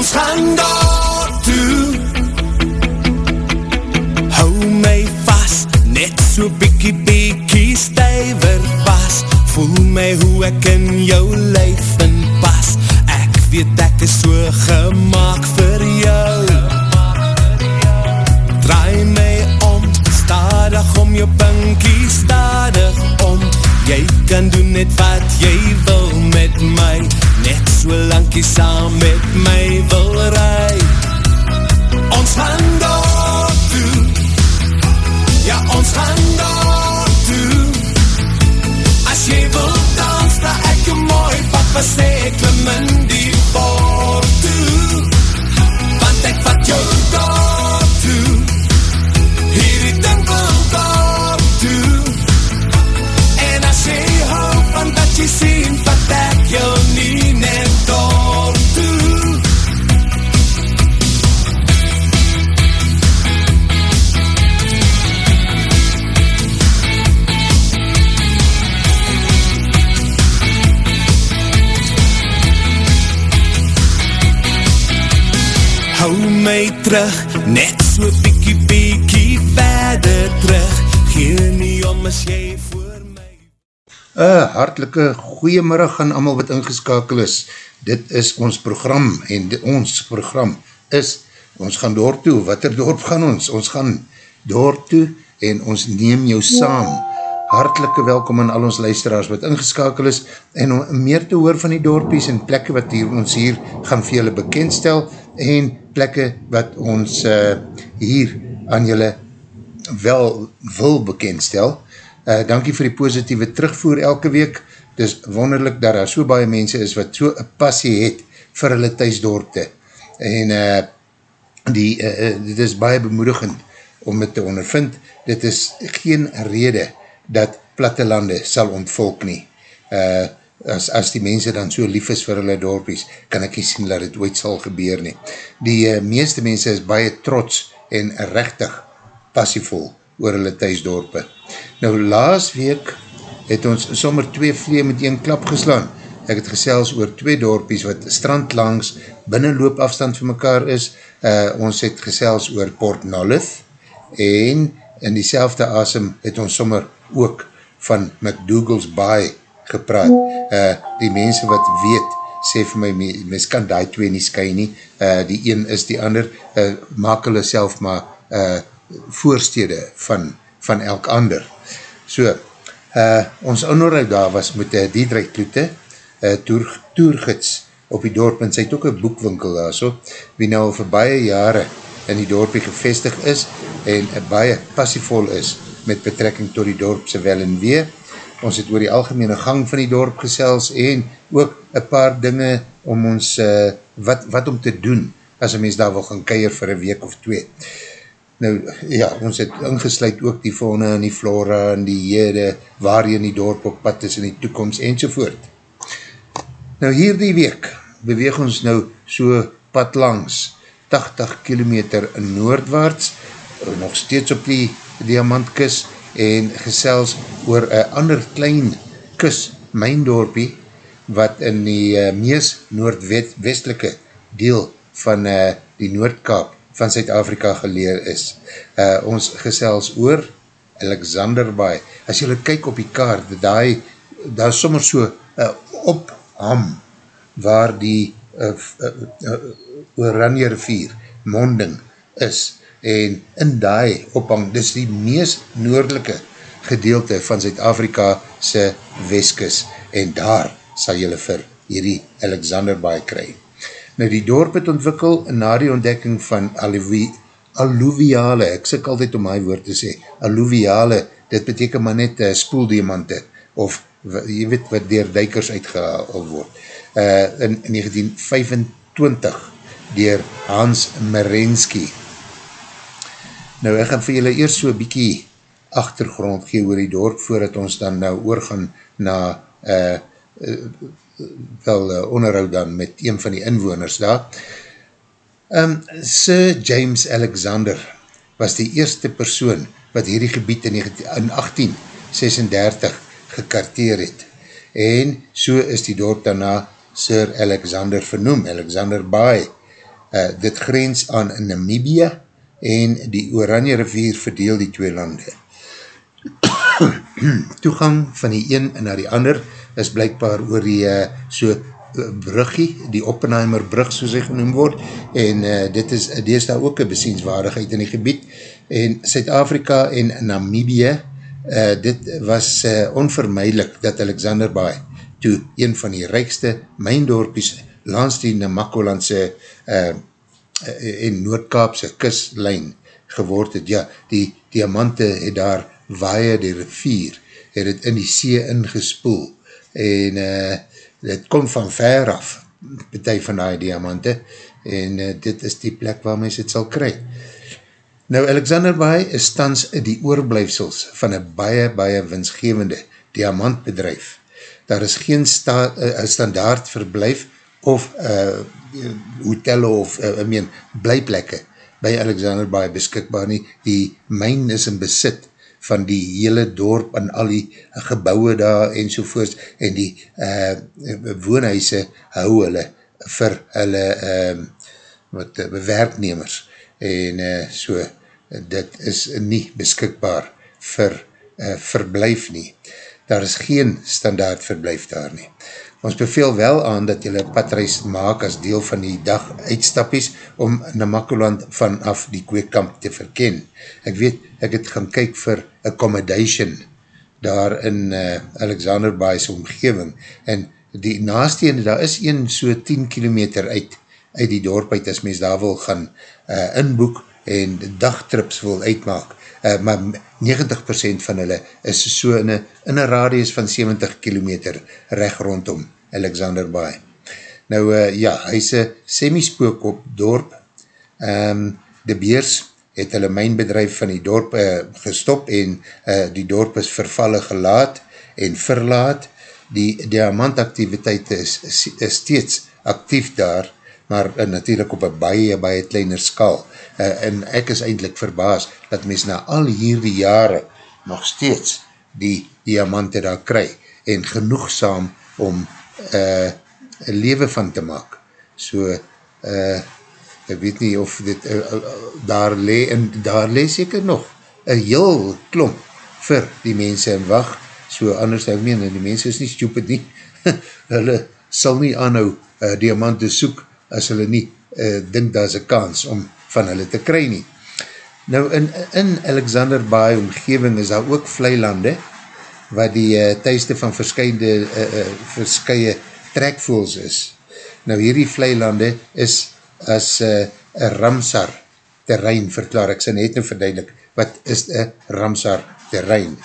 Ons gaan daar toe. Hou my vast Net so bikkie bikkie stuiver pas. Voel my hoe ek in jou in pas Ek weet ek is so gemaakt vir jou. Draai my om, stadig om jou pinkie stadig om. Jy kan doen net wat jy wil met my So lang jy saam met my wil rij Ons gaan daar toe. Ja, ons gaan daar toe. As jy wil dans, dan ek jou mooi Papa sê, klim in die boord terug, net so piekie piekie verder terug Gee nie om as jy voor my Een hartelike goeiemiddag aan allemaal wat ingeskakel is. Dit is ons program en die, ons program is, ons gaan door toe, wat er dorp gaan ons? Ons gaan door toe en ons neem jou saam. Hartelike welkom aan al ons luisteraars wat ingeskakel is en om meer te hoor van die dorpies en plekke wat hier, ons hier gaan vir julle bekendstel en plekke wat ons uh, hier aan julle wel wil bekendstel. Uh, dankie vir die positieve terugvoer elke week. Het is wonderlik dat daar so baie mense is wat so een passie het vir hulle thuisdorpte. En uh, die, uh, dit is baie bemoedigend om het te ondervind. Dit is geen rede dat plattelande sal ontvolk nie. Uh, as, as die mense dan so lief is vir hulle dorpies, kan ek nie sien dat dit ooit sal gebeur nie. Die uh, meeste mense is baie trots en rechtig passievol oor hulle thuisdorpe. Nou, laas week het ons sommer twee vlee met een klap geslaan. Ek het gesels oor twee dorpies wat strand langs binnenloopafstand van mekaar is. Uh, ons het gesels oor Port Nolith en in die selfde asem het ons sommer ook van McDougall's Bay gepraat. Uh, die mense wat weet, sê vir my, mens kan die twee nie sky nie. Uh, die een is die ander, uh, maak hulle self maar uh, voorstede van, van elk ander. So, uh, ons onderhoud daar was met uh, Diedrich Kloete, uh, toer, toergids op die dorp, en sy het ook een boekwinkel daar so, wie nou al vir baie jare in die dorpie gevestig is, en uh, baie passievol is met betrekking tot die dorpse wel en wee. Ons het oor die algemene gang van die dorp gesels, en ook een paar dinge om ons, uh, wat, wat om te doen, as een mens daar wil gaan keir vir een week of twee. Nou, ja, ons het ingesluid ook die fauna en die flora en die jede, waar jy in die dorp op pad is in die toekomst enzovoort. Nou, hier die week beweeg ons nou so pad langs 80 kilometer noordwaarts, nog steeds op die diamantkis en gesels oor een ander klein kus, myndorpie, wat in die uh, mees noordwestelike deel van uh, die Noordkaap van Zuid-Afrika geleer is. Uh, ons gesels oor Alexanderbaai. As jylle kyk op die kaart, daar is sommer so uh, opham waar die uh, uh, uh, Oranje rivier, monding, is. En in die ophang, dis die mees noordelike gedeelte van Zuid-Afrika se weskis. En daar sal jylle vir hierdie Alexanderbaai kry. Nou die dorp het ontwikkel na die ontdekking van alluviale, ek sik altyd om my woord te sê, alluviale, dit beteken maar net uh, spoeldiamante, of jy weet wat dier duikers uitgehaal word. Uh, in 1925 dier Hans Merensky. Nou ek gaan vir julle eerst so bykie achtergrond gee oor die dorp, voordat ons dan nou oorgaan na uh, uh, wel uh, onderhoud dan met een van die inwoners daar. Um, Sir James Alexander was die eerste persoon wat hierdie gebied in, 19, in 1836 gekarteer het. En so is die dorp daarna Sir Alexander vernoem, Alexander Bay. Uh, dit grens aan Namibia en die Oranje rivier verdeel die twee lande. Toegang van die een na die ander is blijkbaar oor die uh, so bruggie, die Oppenheimer brug soos hy genoem word en uh, dit is, is daar ook een besienswaardigheid in die gebied en Suid-Afrika en Namibie uh, dit was uh, onvermijdelik dat Alexander Baai toe een van die rijkste myndorpies langs die Namakolandse uh, en Noordkaapse kuslijn geword het. Ja, die diamante het daar waaie die rivier, het het in die see ingespoel en uh, het kom van ver af, betie van die diamante en uh, dit is die plek waar mens het sal kry. Nou, Alexander Baai is tans die oorblijfsels van een baie, baie winsgevende diamantbedrijf. Daar is geen sta, uh, standaard verblijf of uh, hotel of uh, I meen, blijplekke by Alexander Baai beskikbaar nie. Die myn is in besit van die hele dorp en al die gebouwe daar en sovoorts en die uh, woonhuise hou hulle vir hulle uh, wat, uh, werknemers en uh, so dit is nie beskikbaar vir uh, verblijf nie. Daar is geen standaard verblijf daar nie. Ons beveel wel aan dat jylle padreis maak as deel van die dag uitstappies om Namakoland vanaf die kweekamp te verken. Ek weet, ek het gaan kyk vir accommodation daar in uh, Alexander Bay's omgeving en die naaste ene, daar is een so 10 kilometer uit, uit die dorp uit as mens daar wil gaan uh, inboek en dagtrips wil uitmaak uh, maar 90% van hulle is so in een radius van 70 kilometer recht rondom Alexander Bay. Nou uh, ja, hy is een semispook op dorp. Um, de Beers het hulle mijnbedrijf van die dorp uh, gestop en uh, die dorp is vervallen gelaat en verlaat. Die diamantactiviteit is, is steeds actief daar, maar uh, natuurlijk op een baie, baie kleiner skaal. Uh, en ek is eindelijk verbaas dat mens na al hierdie jare nog steeds die diamante daar kry en genoegzaam om uh, een leven van te maak. So, uh, ek weet nie of dit uh, uh, daar le en daar le seker nog een heel klomp vir die mense in wacht, so anders ek meen, en die mense is nie stupid nie, hulle sal nie aanhou uh, diamante soek as hulle nie uh, dink daar is een kans om van hulle te kry nie. Nou in, in Alexander Bay omgeving is daar ook vleilande wat die uh, thuiste van verskye uh, uh, verskye trekvoels is. Nou hierdie vleilande is as uh, een Ramsar terrein verklaar. Ek sê net nou verduidelik, wat is een Ramsar terrein?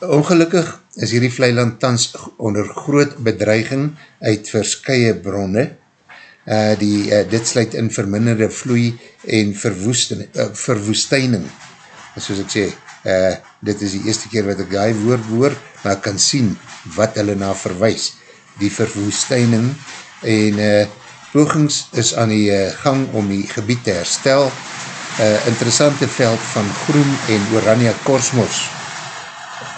Ongelukkig is hierdie vleiland tans onder groot bedreiging uit verskye bronne uh, die, uh, dit sluit in verminderde vloei en uh, verwoesteining. Soos ek sê, uh, dit is die eerste keer wat ek die woord woord, maar ek kan sien wat hulle na verwijs. Die verwoesteining en uh, pogings is aan die uh, gang om die gebied te herstel. Uh, interessante veld van groen en oranje kosmos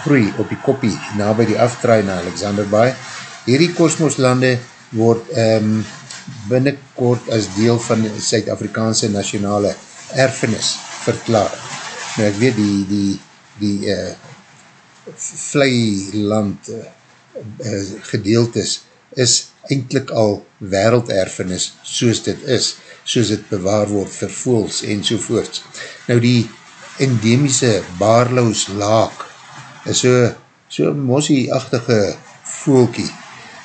groei op die koppie na by die afdraai na Alexander Bay. Hierdie kosmoslande word um, binnenkort as deel van Suid-Afrikaanse nationale erfenis verklaar. Nou ek weet die, die, die uh, vleiland uh, gedeeltes is eindelijk al werelderfenis soos dit is, soos dit bewaar word vir voels en sovoorts. Nou die endemische baarloos laak is so, so mossie-achtige voelkie.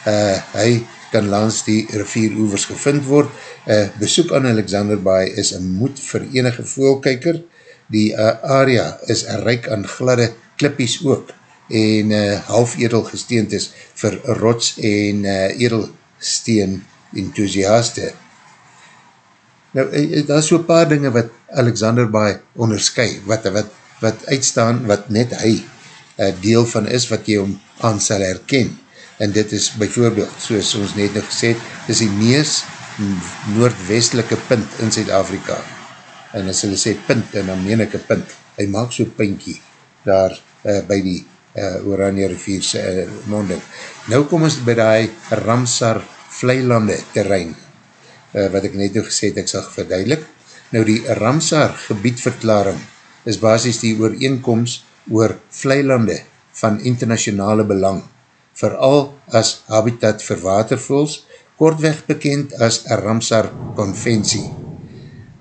Uh, hy kan langs die rivieroevers gevind word. Uh, besoek aan Alexander Bay is een moed vir enige voelkyker. Die uh, area is rijk aan gladde klippies ook en uh, half edel gesteend is vir rots en uh, edelsteen enthousiaste. Nou, daar is so paar dinge wat Alexander Bay onderskui, wat, wat, wat uitstaan, wat net hy uh, deel van is, wat jy om aan sal herken en dit is bijvoorbeeld, soos ons net nog gesê het, is die mees noordwestelike punt in Zuid-Afrika. En as hulle sê punt, en dan meen ek een punt, hy maak so pinkie daar uh, by die uh, Oranje rivierse uh, monding. Nou kom ons by die Ramsar vleilande terrein. uh, wat ek net nou gesê het, ek sal verduidelik. Nou die Ramsar gebiedverklaring is basis die ooreenkomst oor vleilande van internationale belang, vooral as habitat vir watervoels, kortweg bekend as Ramsar Conventie.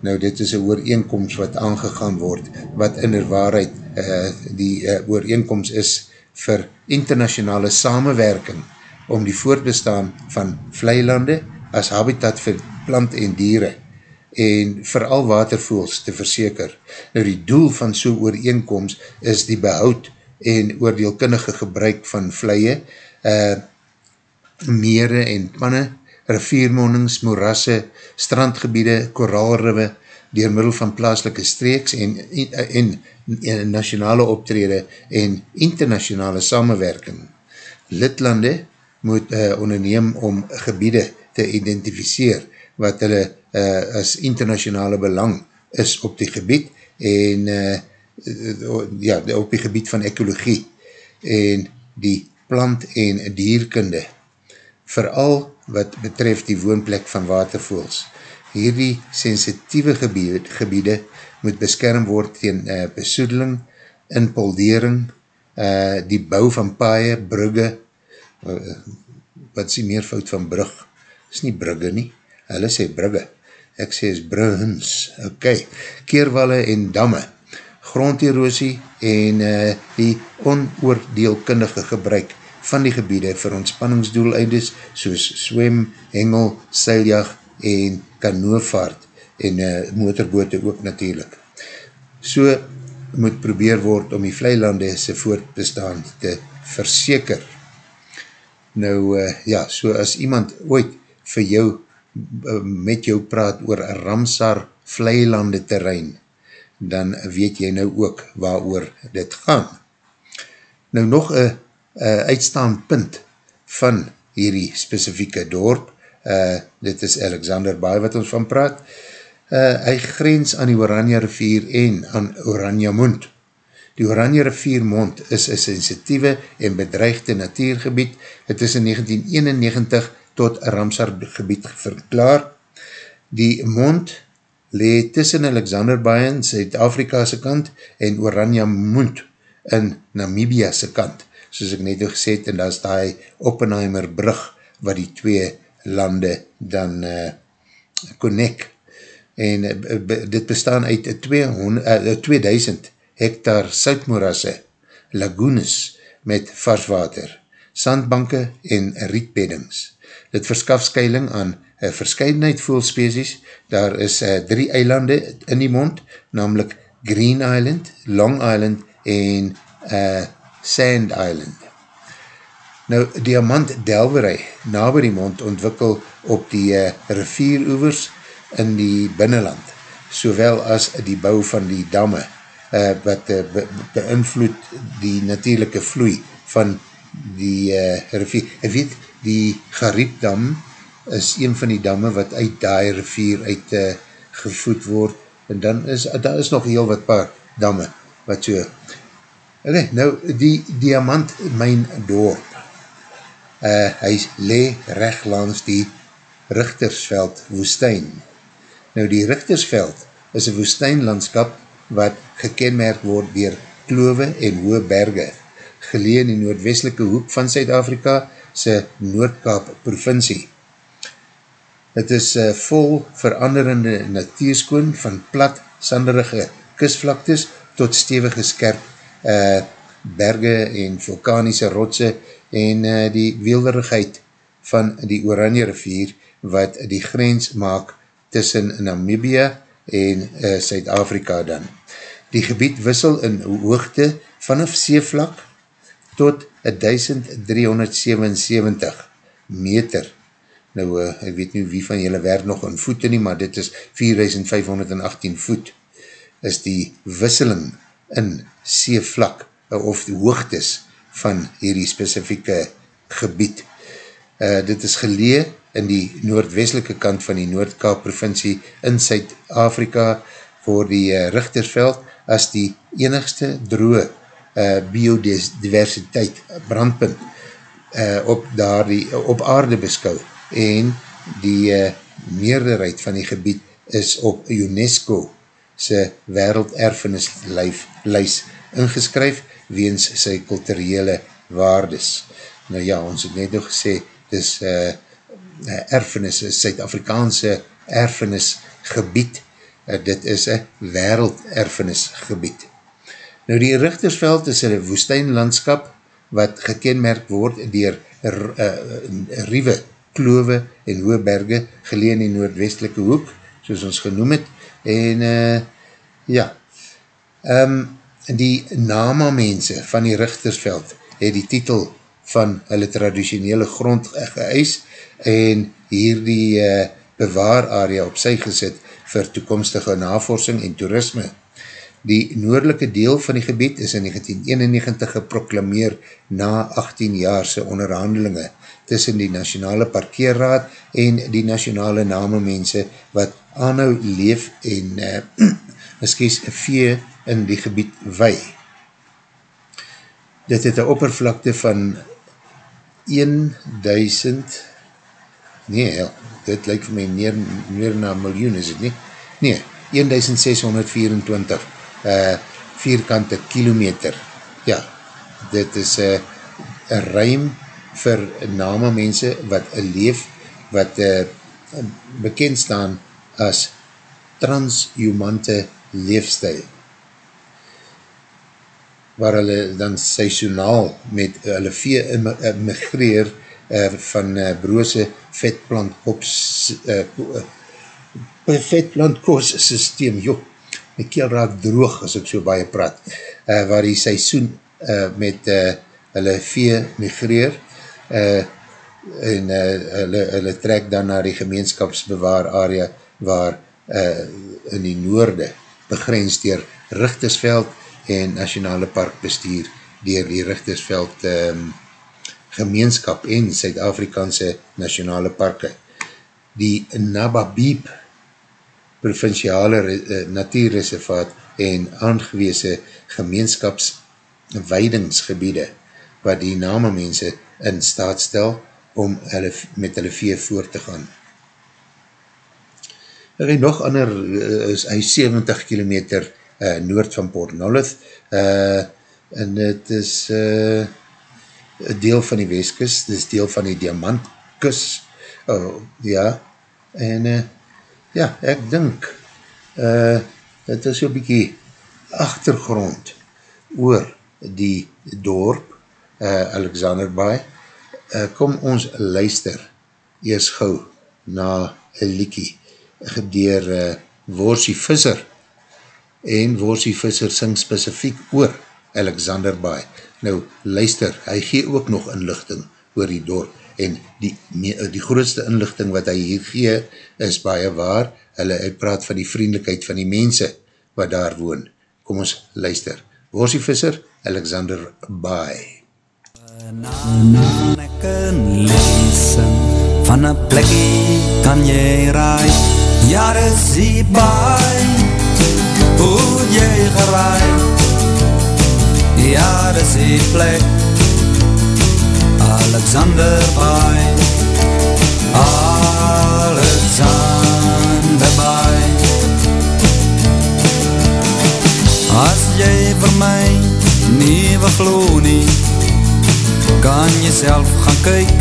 Nou dit is een ooreenkomst wat aangegaan word, wat in der waarheid uh, die uh, ooreenkomst is vir internationale samenwerking om die voortbestaan van vleilande as habitat vir plant en dieren en vooral watervoels te verseker. Nou die doel van so ooreenkomst is die behoud en oordeelkundige gebruik van vleie, uh, mere en panne, riviermonings, morasse, strandgebiede, koraalriwe, door middel van plaaslike streeks en, en, en nationale optrede en internationale samenwerking. Lidlande moet uh, onderneem om gebiede te identificeer wat hulle uh, as internationale belang is op die gebied en uh, ja, op die gebied van ekologie en die plant en dierkunde vooral wat betref die woonplek van watervoels. Hierdie sensitieve gebiede, gebiede moet beskerm word tegen uh, besoedeling, inpoldering, uh, die bou van paaie, brugge, uh, wat is die meervoud van brug? is nie brugge nie, hulle sê brugge, ek sê is bruggens, ok, keerwalle en damme, gronderosie en uh, die onoordeelkundige gebruik van die gebiede vir ontspanningsdoeleides soos swem, hengel, seiljag en kanoevaart en uh, motorboote ook natuurlijk. So moet probeer word om die vleilande se voortbestaan te verseker. Nou, uh, ja, so as iemand ooit vir jou, met jou praat oor Ramsar vleilande terrein, dan weet jy nou ook waar oor dit gaan. Nou nog een uitstaan punt van hierdie specifieke dorp, uh, dit is Alexander Baai wat ons van praat, uh, hy grens aan die Oranje rivier en aan Oranje Mond. Die Oranje rivier Mond is een sensitieve en bedreigde natuurgebied, het is in 1991 tot Ramsar gebied verklaar. Die mond lee tussen Alexander Bay in Zuid-Afrika'se kant en Oranje Moond in Namibia'se kant, soos ek net gesê het, en daar is die Oppenheimer brug wat die twee lande dan uh, connect. En uh, dit bestaan uit 200, uh, 2000 hectare soutmorasse, lagoons met varswater, sandbanke en rietbeddings. Dit verskaf skuiling aan een verscheidenheid voelspecies. Daar is uh, drie eilande in die mond, namelijk Green Island, Long Island en uh, Sand Island. Nou, diamant delwerij na by die mond ontwikkel op die uh, rivieroevers in die binnenland, sowel as die bouw van die damme, uh, wat uh, be beïnvloed die natuurlijke vloei van die uh, rivier. Ek weet, die Gariepdam is een van die damme wat uit die rivier uit uh, gevoed word. En dan is, daar is nog heel wat paar damme wat so okay, nou die diamant myn dorp. Uh, hy le recht langs die Richtersveld woestijn. Nou die Richtersveld is een woestijnlandskap wat gekenmerk word dier klove en hoë berge. Geleen in die noordwestelike hoek van Zuid-Afrika sy Noordkaap provincie. Het is uh, vol veranderende natuurskoon van plat, sanderige kusvlaktes tot stevige skerp uh, berge en vulkanische rotse en uh, die weelderigheid van die Oranje rivier wat die grens maak tussen Namibia en uh, Suid-Afrika dan. Die gebied wissel in hoogte vanaf seevlak tot 1377 meter. Nou, uh, ek weet nie wie van julle werk nog in voete nie, maar dit is 4518 voet, is die wisseling in seevlak, uh, of die hoogtes van hierdie specifieke gebied. Uh, dit is gelee in die noordwestelike kant van die Noordkaap provincie in Suid-Afrika voor die uh, Richtersveld as die enigste droe uh, biodiversiteit brandpunt uh, op, daar die, op aarde beskou en die uh, meerderheid van die gebied is op UNESCO sy werelderfenis lys ingeskryf weens sy kulturele waardes. Nou ja, ons het net nog gesê, dis uh, erfenis, Suid-Afrikaanse erfenisgebied, uh, dit is een werelderfenisgebied. Nou die Richtersveld is een woestijnlandskap wat gekenmerk word dier uh, riewe, klove en hoge berge geleen in noordwestelike hoek, soos ons genoem het, en uh, ja, um, die nama mense van die Richtersveld het die titel van hulle traditionele grond geëis en hier die uh, bewaar area op sy gesit vir toekomstige navorsing en toerisme. Die noordelike deel van die gebied is in 1991 geproklameer na 18 jaarse onderhandelinge tussen die Nationale Parkeerraad en die Nationale Namemense wat aanhou leef en uh, miskies vee in die gebied wei. Dit het een oppervlakte van 1000 nee, ja, dit lyk vir my meer, meer na miljoen is het nie? Nee, 1624 uh, vierkante kilometer. Ja, dit is uh, een ruim vir name mense wat leef, wat uh, bekend staan as transhumante leefstijl waar hulle dan seisonaal met hulle vee migreer uh, van uh, broose vetplant kops uh, uh, vetplant koos systeem, joh, my keel raak droog as ek so baie praat, uh, waar die seisoen uh, met uh, hulle vee migreer uh, en uh, hulle, hulle trek dan na die gemeenskapsbewaar area waar uh, in die noorde begrens dier Richtersveld en Nationale Park bestuur dier die Richtersveld um, gemeenskap en Suid-Afrikaanse Nationale Parke. Die Nababeep provinciale uh, natuurreservaat en aangewese gemeenskapsweidingsgebiede wat die name mense in staat stel om hulle, met hulle vee voort te gaan. Er is nog ander, uh, is hy 70 kilometer uh, noord van Port Nolloth, uh, en het is uh, deel van die Westkus, dit is deel van die Diamantkus, oh, ja, en uh, ja, ek dink, uh, het is so bykie achtergrond oor die dorp, uh, Alexander Bay, uh, kom ons luister eers gauw na een liekie, gedeer uh, Worsie Visser, en Worsie Visser sing specifiek oor Alexander Bay. Nou, luister, hy gee ook nog inlichting oor die dorp, en die, die grootste inlichting wat hy hier gee, is baie waar, hulle praat van die vriendelijkheid van die mense wat daar woon. Kom ons luister. Worsie Visser, Alexander Bay. Van een plekkie kan jy raai, jare zie baie, hoe jy geraai Ja, dis die plek Alexander Bay. Alexander Bay. As jy vir my nie beglo nie Kan jy self gaan kyk.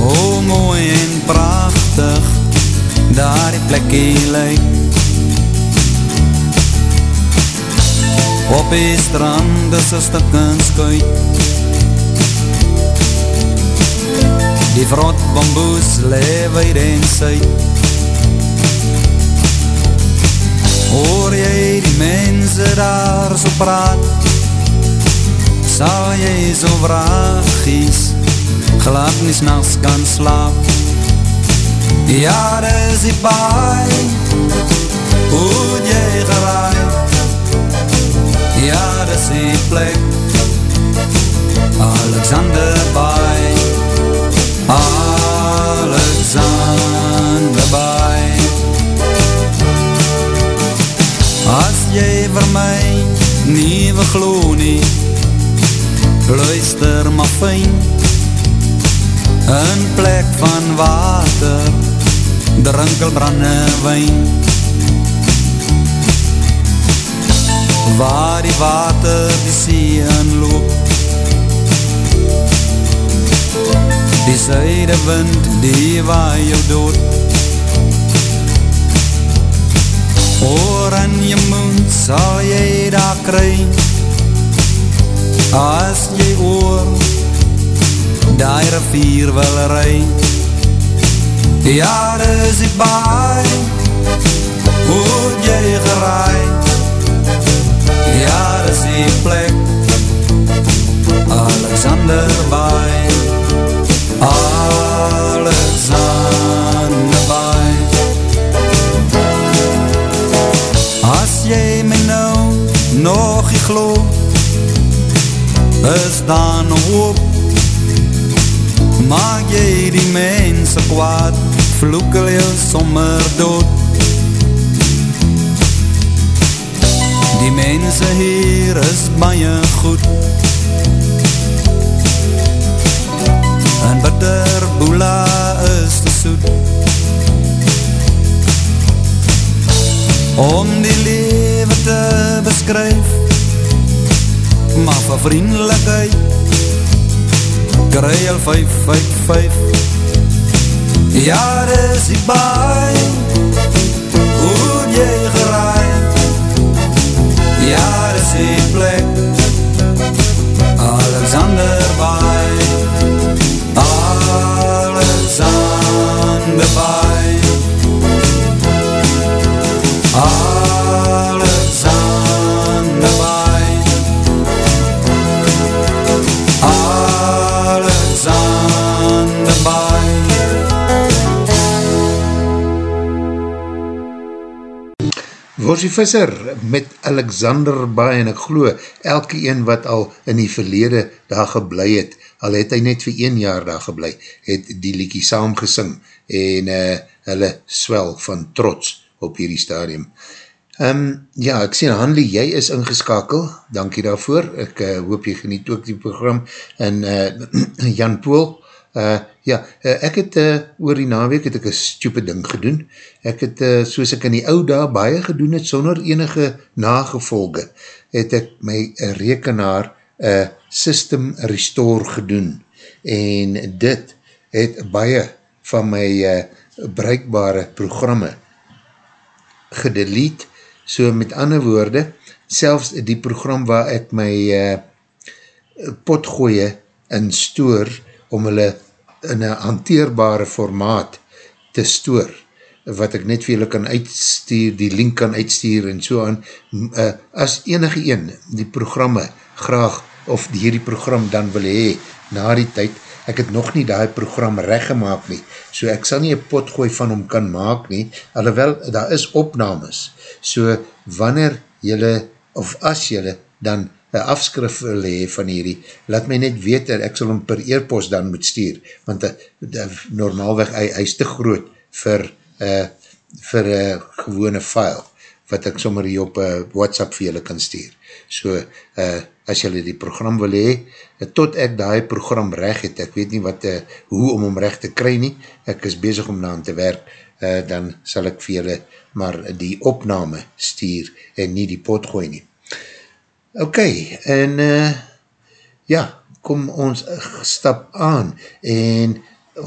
Hoe mooi en prachtig Daar die plekkie lyk. Op die strand is een stuk in skuit Die vrot bamboes lewe en suit Hoor jy die mense daar so praat? Sal jy so vragies Glad nie s'nachts kan slaap. Ja, dis die baai Hoe jy geraai? Ja, dis die plek Alexander Bay Alexander Bay As jy vir my nie beglo nie Luister maar fijn. Een plek van water drinkel brande wijn. Waar die water die see inloop die syde wind die waai jou dood. Oor in jy mond sal jy daar kry. As jy oor die rivier wil ry. Die jare is die baai hoe jy geraai. Die jare is die plek Alexander Baai Alexander Baai As jy my nou nog nie geloof is daar nog hoop maak jy die mense kwaad vloekel jou sommer dood die mense hier is baie goed bitter boela is te soet. Om die lewe te beskryf maar van vriendelijkheid kry al 5 uit 5 ja dis die baai hoe jy geraai? Ja dis die plek. Alexander Baai Alexander Baai Alexander Baai Alexander Baai Worsie Visser met Alexander Baai? En ek glo elke een wat al in die verlede daar geblei het, al het hy net vir een jaar daar geblei, het die liekie saam gesing en uh, hulle swel van trots op hierdie stadium. Um, ja, ek sien Hanlie, jy is ingeskakel, dankie daarvoor, ek uh, hoop jy geniet ook die program, en uh, Jan Poel, uh, ja, uh, ek het uh, oor die naweek het ek een stupid ding gedoen, ek het, uh, soos ek in die oude daar baie gedoen het, sonder enige nagevolge, het ek my rekenaar uh, system restore gedoen, en dit het baie van my uh, bruikbare programme gedelete, So met ander woorde, selfs die program waar ek my uh, potgooie in stoor om hulle in een hanteerbare formaat te stoor, wat ek net vir julle kan uitstuur, die link kan uitstuur en so aan, as enige een die programme graag, of die hierdie program dan wil hee, na die tyd, ek het nog nie die program reggemaak nie, so ek sal nie een potgooi van hom kan maak nie, alhoewel, daar is opnames, so wanneer jylle, of as jylle, dan een afskrif wil hee van hierdie, laat my net weet, ek sal hom per eerpost dan moet stuur, want die, die, normaalweg, hy, hy is te groot vir, uh, vir uh, gewone file, wat ek sommer hier op uh, WhatsApp vir julle kan stuur. So, uh, as julle die program wil hee, tot ek die program reg het, ek weet nie wat, uh, hoe om hom reg te kry nie, ek is bezig om na te werk, uh, dan sal ek vir julle maar die opname stuur en nie die pot gooi nie. Ok, en uh, ja, kom ons stap aan en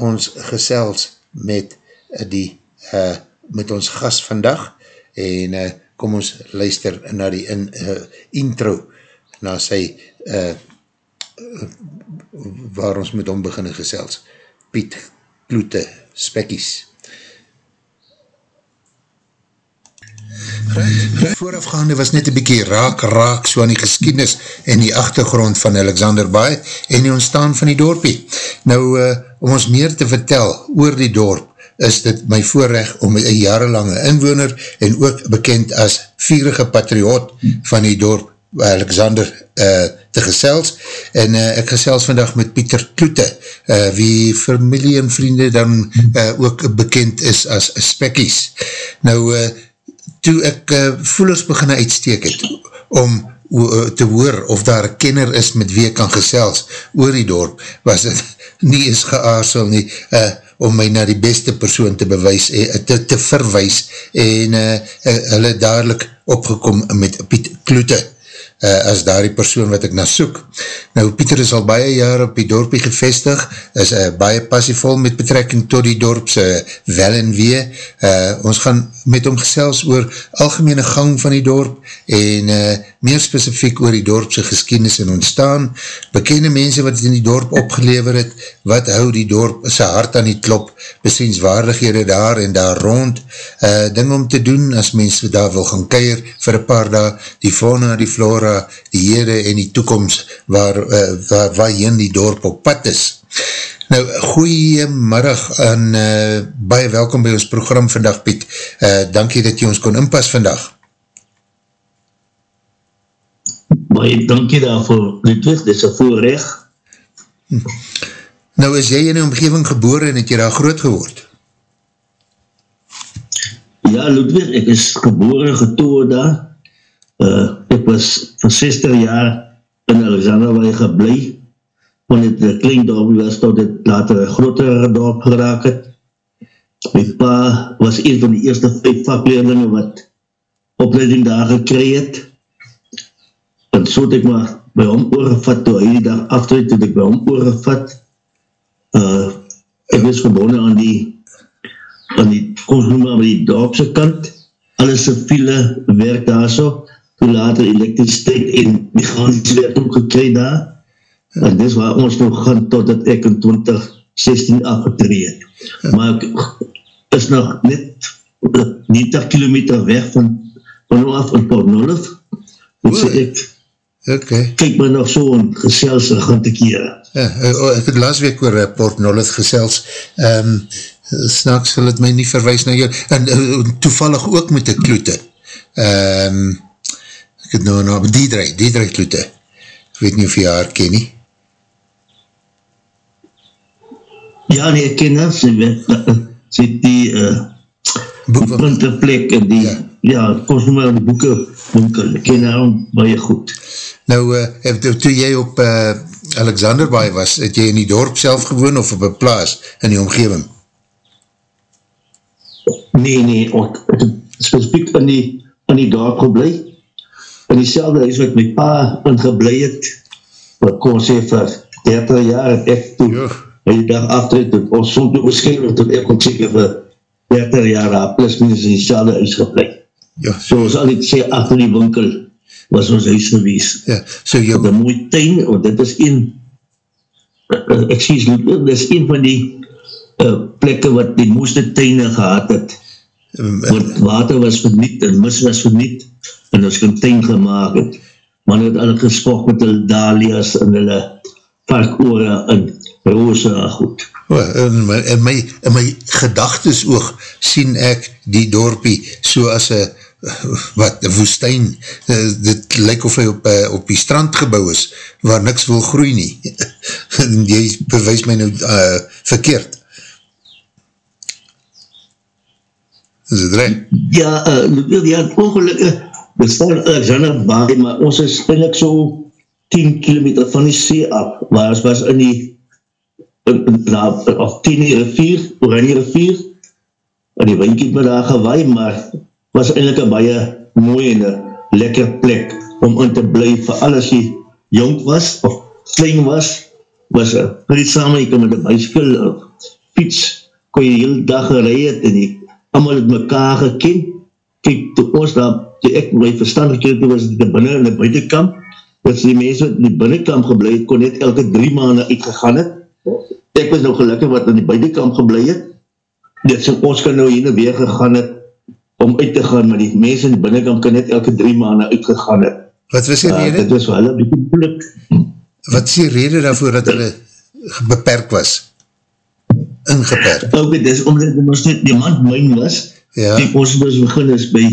ons gesels met die, uh, met ons gast vandag en uh, kom ons luister na die in, uh, intro na sy uh, waar ons met hom beginne gesels. Piet Kloete Spekkies. Voorafgaande was net een bykie raak raak so aan die geskiednis en die achtergrond van Alexander Baai en die ontstaan van die dorpie. Nou, uh, om ons meer te vertel oor die dorp, is dit my voorrecht om een jarenlange inwoner en ook bekend as vierige patriot van die dorp Alexander uh, te gesels en uh, ek gesels vandag met Pieter Kloete uh, wie familie en vriende dan uh, ook bekend is as Spekkies. Nou, uh, toe ek uh, voelers begin uitsteek het, om uh, te hoor of daar kenner is met wie ek kan gesels oor die dorp, was het nie eens geaarsel nie, uh, om my na die beste persoon te bewys, eh, te, te verwijs en uh, hulle dadelijk opgekom met Piet Kloete uh, as daar die persoon wat ek na soek. Nou, Pieter is al baie jaar op die dorpie gevestig, is uh, baie passievol met betrekking tot die dorpse wel en wee. Uh, ons gaan met hom gesels oor algemene gang van die dorp en uh, meer specifiek oor die dorpse geskienis en ontstaan, bekende mense wat in die dorp opgelever het, wat hou die dorp sy hart aan die klop, besienswaardighede daar en daar rond, uh, ding om te doen as mense daar wil gaan keir vir een paar daar, die fauna, die flora, die hede en die toekomst waar, uh, waar, waarheen die dorp op pad is. Nou, goeiemiddag en uh, baie welkom by ons program vandag, Piet. Uh, dankie dat jy ons kon inpas vandag. Baie dankie daarvoor, Ludwig, dit is een voorrecht. Nou is jy in die omgeving geboren en het jy daar groot geword? Ja, Ludwig, ek is geboren, getoor daar. Uh, ek was van 60 jaar in Alexanderwij geblei, want het een klein dorp was, tot het later een grotere dorp geraak het. My pa was een van die eerste vijf vakleerlinge wat opleiding daar gekry het en so het ek maar by hom oorgevat, toe hy die dag aftreed, het ek by hom oorgevat, uh, ek is verbonden aan die, aan die, ons noem maar, die dorpse kant, alles civiele werk daar so, toe later elektriciteit en mechanische werk ook gekry daar, en dis waar ons nog gaan, totdat ek in 2016 afgetreed. Maar ek is nog net 90 kilometer weg van, van af in Port Nolloth, dus ek, Okay. Kijk maar nog so'n gesels en gaan te keren. Ja, oh, ek het laatst week oor uh, Port Nolloth gesels. Um, Snaks sal het my nie verwijs na jou. En uh, toevallig ook met die kloete. Um, ek het nou na Diedrei, Diedrei kloete. Ek weet nie of jy haar ken nie. Ja, nee, ek ken haar. Sy, sy het die uh, puntenplek en die, ja, ja kom so maar die boeken winkel. Ek ken haar baie goed. Nou, uh, toe jy op uh, Alexanderbaai was, het jy in die dorp self gewoon of op een plaas in die omgeving? Nee, nee, ek het specifiek in die, in die dorp geblei. In die selfde huis wat my pa ingeblei het, wat kon sê vir 30 jaar het ek toe, in die dag aftreed, het ons soms bescherming, tot ek kon sê vir 30 jaar, plus minus in die selfde huis geblei. Ja. So ons al het sê, achter die winkel, was ons huis gewees. Ja, so jou... Op een mooie tuin, want dit is een, ek sê, dit is een van die uh, plekke wat die mooiste tuine gehad het. Um, want water was verniet en mis was verniet en ons kan tuin gemaakt het. Man het al gespog met hulle dahlias en hulle varkoore en roze goed. Oh, in, my, in, my, in my gedagtes oog sien ek die dorpie so as een wat, een woestijn, uh, dit lyk of hy op, uh, op die strand gebouw is, waar niks wil groei nie. jy bewys my nou uh, verkeerd. Is het recht? Ja, uh, ja, ongelukkig, dit staan Alexander Baai, maar ons is eindelijk so 10 kilometer van die see af, waar ons was in die in, in, na, of 10 die rivier, Oranje rivier, en die windkiet me daar gewaai, maar was eindelijk een baie mooie en een lekker plek om in te bly vir alles jy jong was of klein was, was een vreedsame, jy kan met een bicycle of fiets, kon jy heel dag gerei het en jy allemaal het mekaar geken, kijk, toe ons daar, toe ek my verstand gekeerd, toe was dit binnen in die buitenkamp, dat die mense wat in die binnenkamp geblei het, kon net elke drie maanden uitgegaan het, ek was nou gelukkig wat in die buitenkamp geblei het, dit sê, ons kan nou hier weer gegaan het, om uit te gaan, maar die mense in die binnenkamp kan net elke drie maanden uitgegaan het. Wat was die uh, rede? Dit was vir hulle bieke moeilik. Wat is die rede daarvoor dat hulle beperk was? Ingeperk? Ook het is omdat die ons net diamant myn was, ja. die ons dus begin is by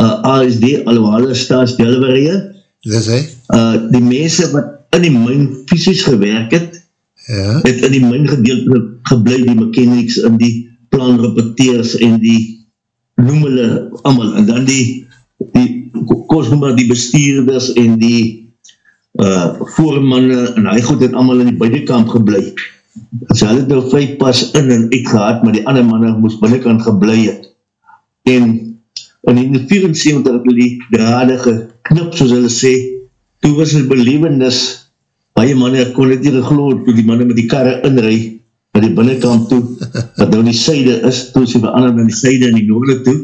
uh, ASD, Alwale Staatsdelwerije. Dis hy? Uh, die mense wat in die myn fysisk gewerk het, ja. het in die myn gedeelte geblei die mechanics en die planrepeteers en die noem hulle allemaal, en dan die, die kost noem maar die bestuurders en die uh, voormanne, en hy goed het allemaal in die buitenkamp geblei. so hulle het nou vijf pas in en uit gehad, maar die ander manne moes binnenkant geblei het. En in die 74 het hulle die drade geknip, soos hulle sê, toe was het belevenis, baie manne kon het hier gegloed, toe die manne met die karre inrui, na die binnenkant toe, wat nou die syde is, toe sy verander na die syde in die noorde toe,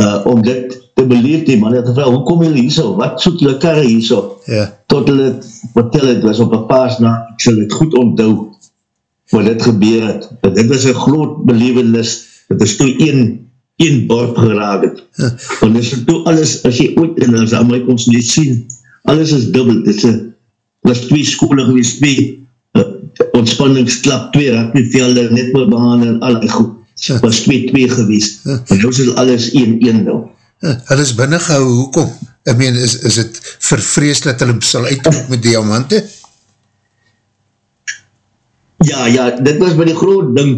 uh, om dit te beleef die man, het gevraag, hoe kom julle hier so, wat soek julle karre hier so, ja. tot hulle vertel het, was op een paas na, ek sal het goed onthou, wat dit gebeur het, en dit was een groot belevenis, het is toe een, een bord geraak het, ja. want is toe alles, as jy ooit in ons Amerikans nie sien, alles is dubbel, dit is, was twee skole geweest, twee ontspanningsklap, twee rakmievelde, net maar behandel, en alle goed, ja. was twee twee geweest, ja. en nou is alles een, een nou, hulle is binnen gehou, hoekom? Ek meen, is, is het vervrees dat hulle sal uitkoop met diamante? Ja, ja, dit was by die groot ding,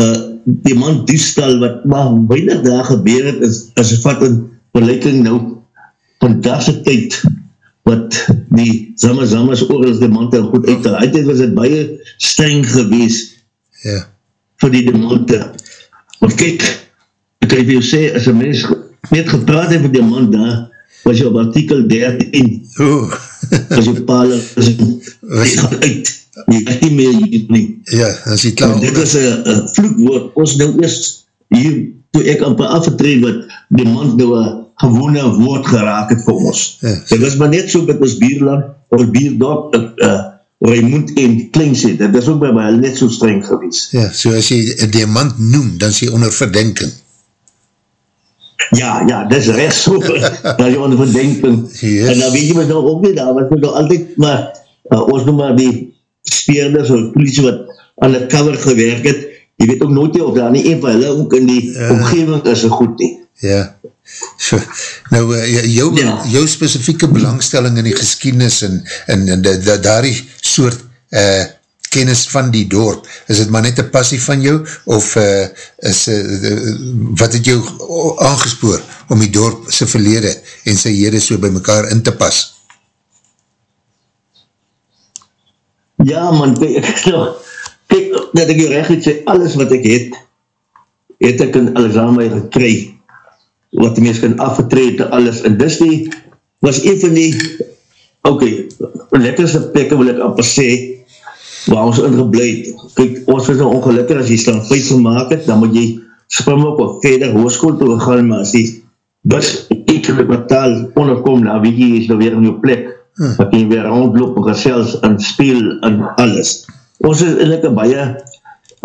uh, diamant diefstal, wat maar weinig daar gebeur het, is, is vat in verleiking nou, van dagse tyd, wat die zamme zammes oorals diamante goed uithaal. Uitheid was het baie streng gewees, ja. vir die diamante. Want kyk, ek kan jy sê, as een mens net gepraat het met die man daar, was jy op artikel 13, oh. was jy pale, was jy uit, jy het nie meer hier nie. Ja, as jy klaar. Dit is een vloekwoord, ons nou eerst hier, toe ek amper afgetreed wat die man nou een gewone woord geraak het vir ons. Ja. Dit was maar net so met ons bierland, of bierdorp, uh, Raymond en Kleinse, dit is ook by my net so streng gewees. Ja, so as jy een diamant noem, dan is jy onder verdenking. Ja, ja, dis recht so, dat jy onder verdenking. Yes. En dan weet jy my nog ook nie, daar was nog altyd, maar uh, ons noem maar die speerders of politie wat aan die cover gewerk het, jy weet ook nooit nie of daar nie een van hulle ook in die ja. omgeving is goed nie. Ja, so, nou uh, jou, ja. jou specifieke belangstelling in die geschiedenis en, en, en daar die soort uh, kennis van die dorp, is het maar net een passie van jou, of uh, is, uh, wat het jou aangespoor om die dorp sy verlede en sy hede so by mekaar in te pas? Ja man, kijk, kijk, dat ek jou recht sê, alles wat ek het, het ek in Alexander gekry, wat die mens kan afgetreed en alles, en dis die, was een van die, ok, lekkerste plekke wil ek amper sê, waar ons ingebleid. Kijk, ons is nou ongelukkig, as jy staan vijf gemaakt het, dan moet jy sprim op of verder hoerskool toe gaan, maar as die bus ekelik wat taal onderkom, dan weet jy, jy is nou weer in jou plek, hm. dat jy weer rondloop en gesels en speel en alles. Ons is eindelijk een baie,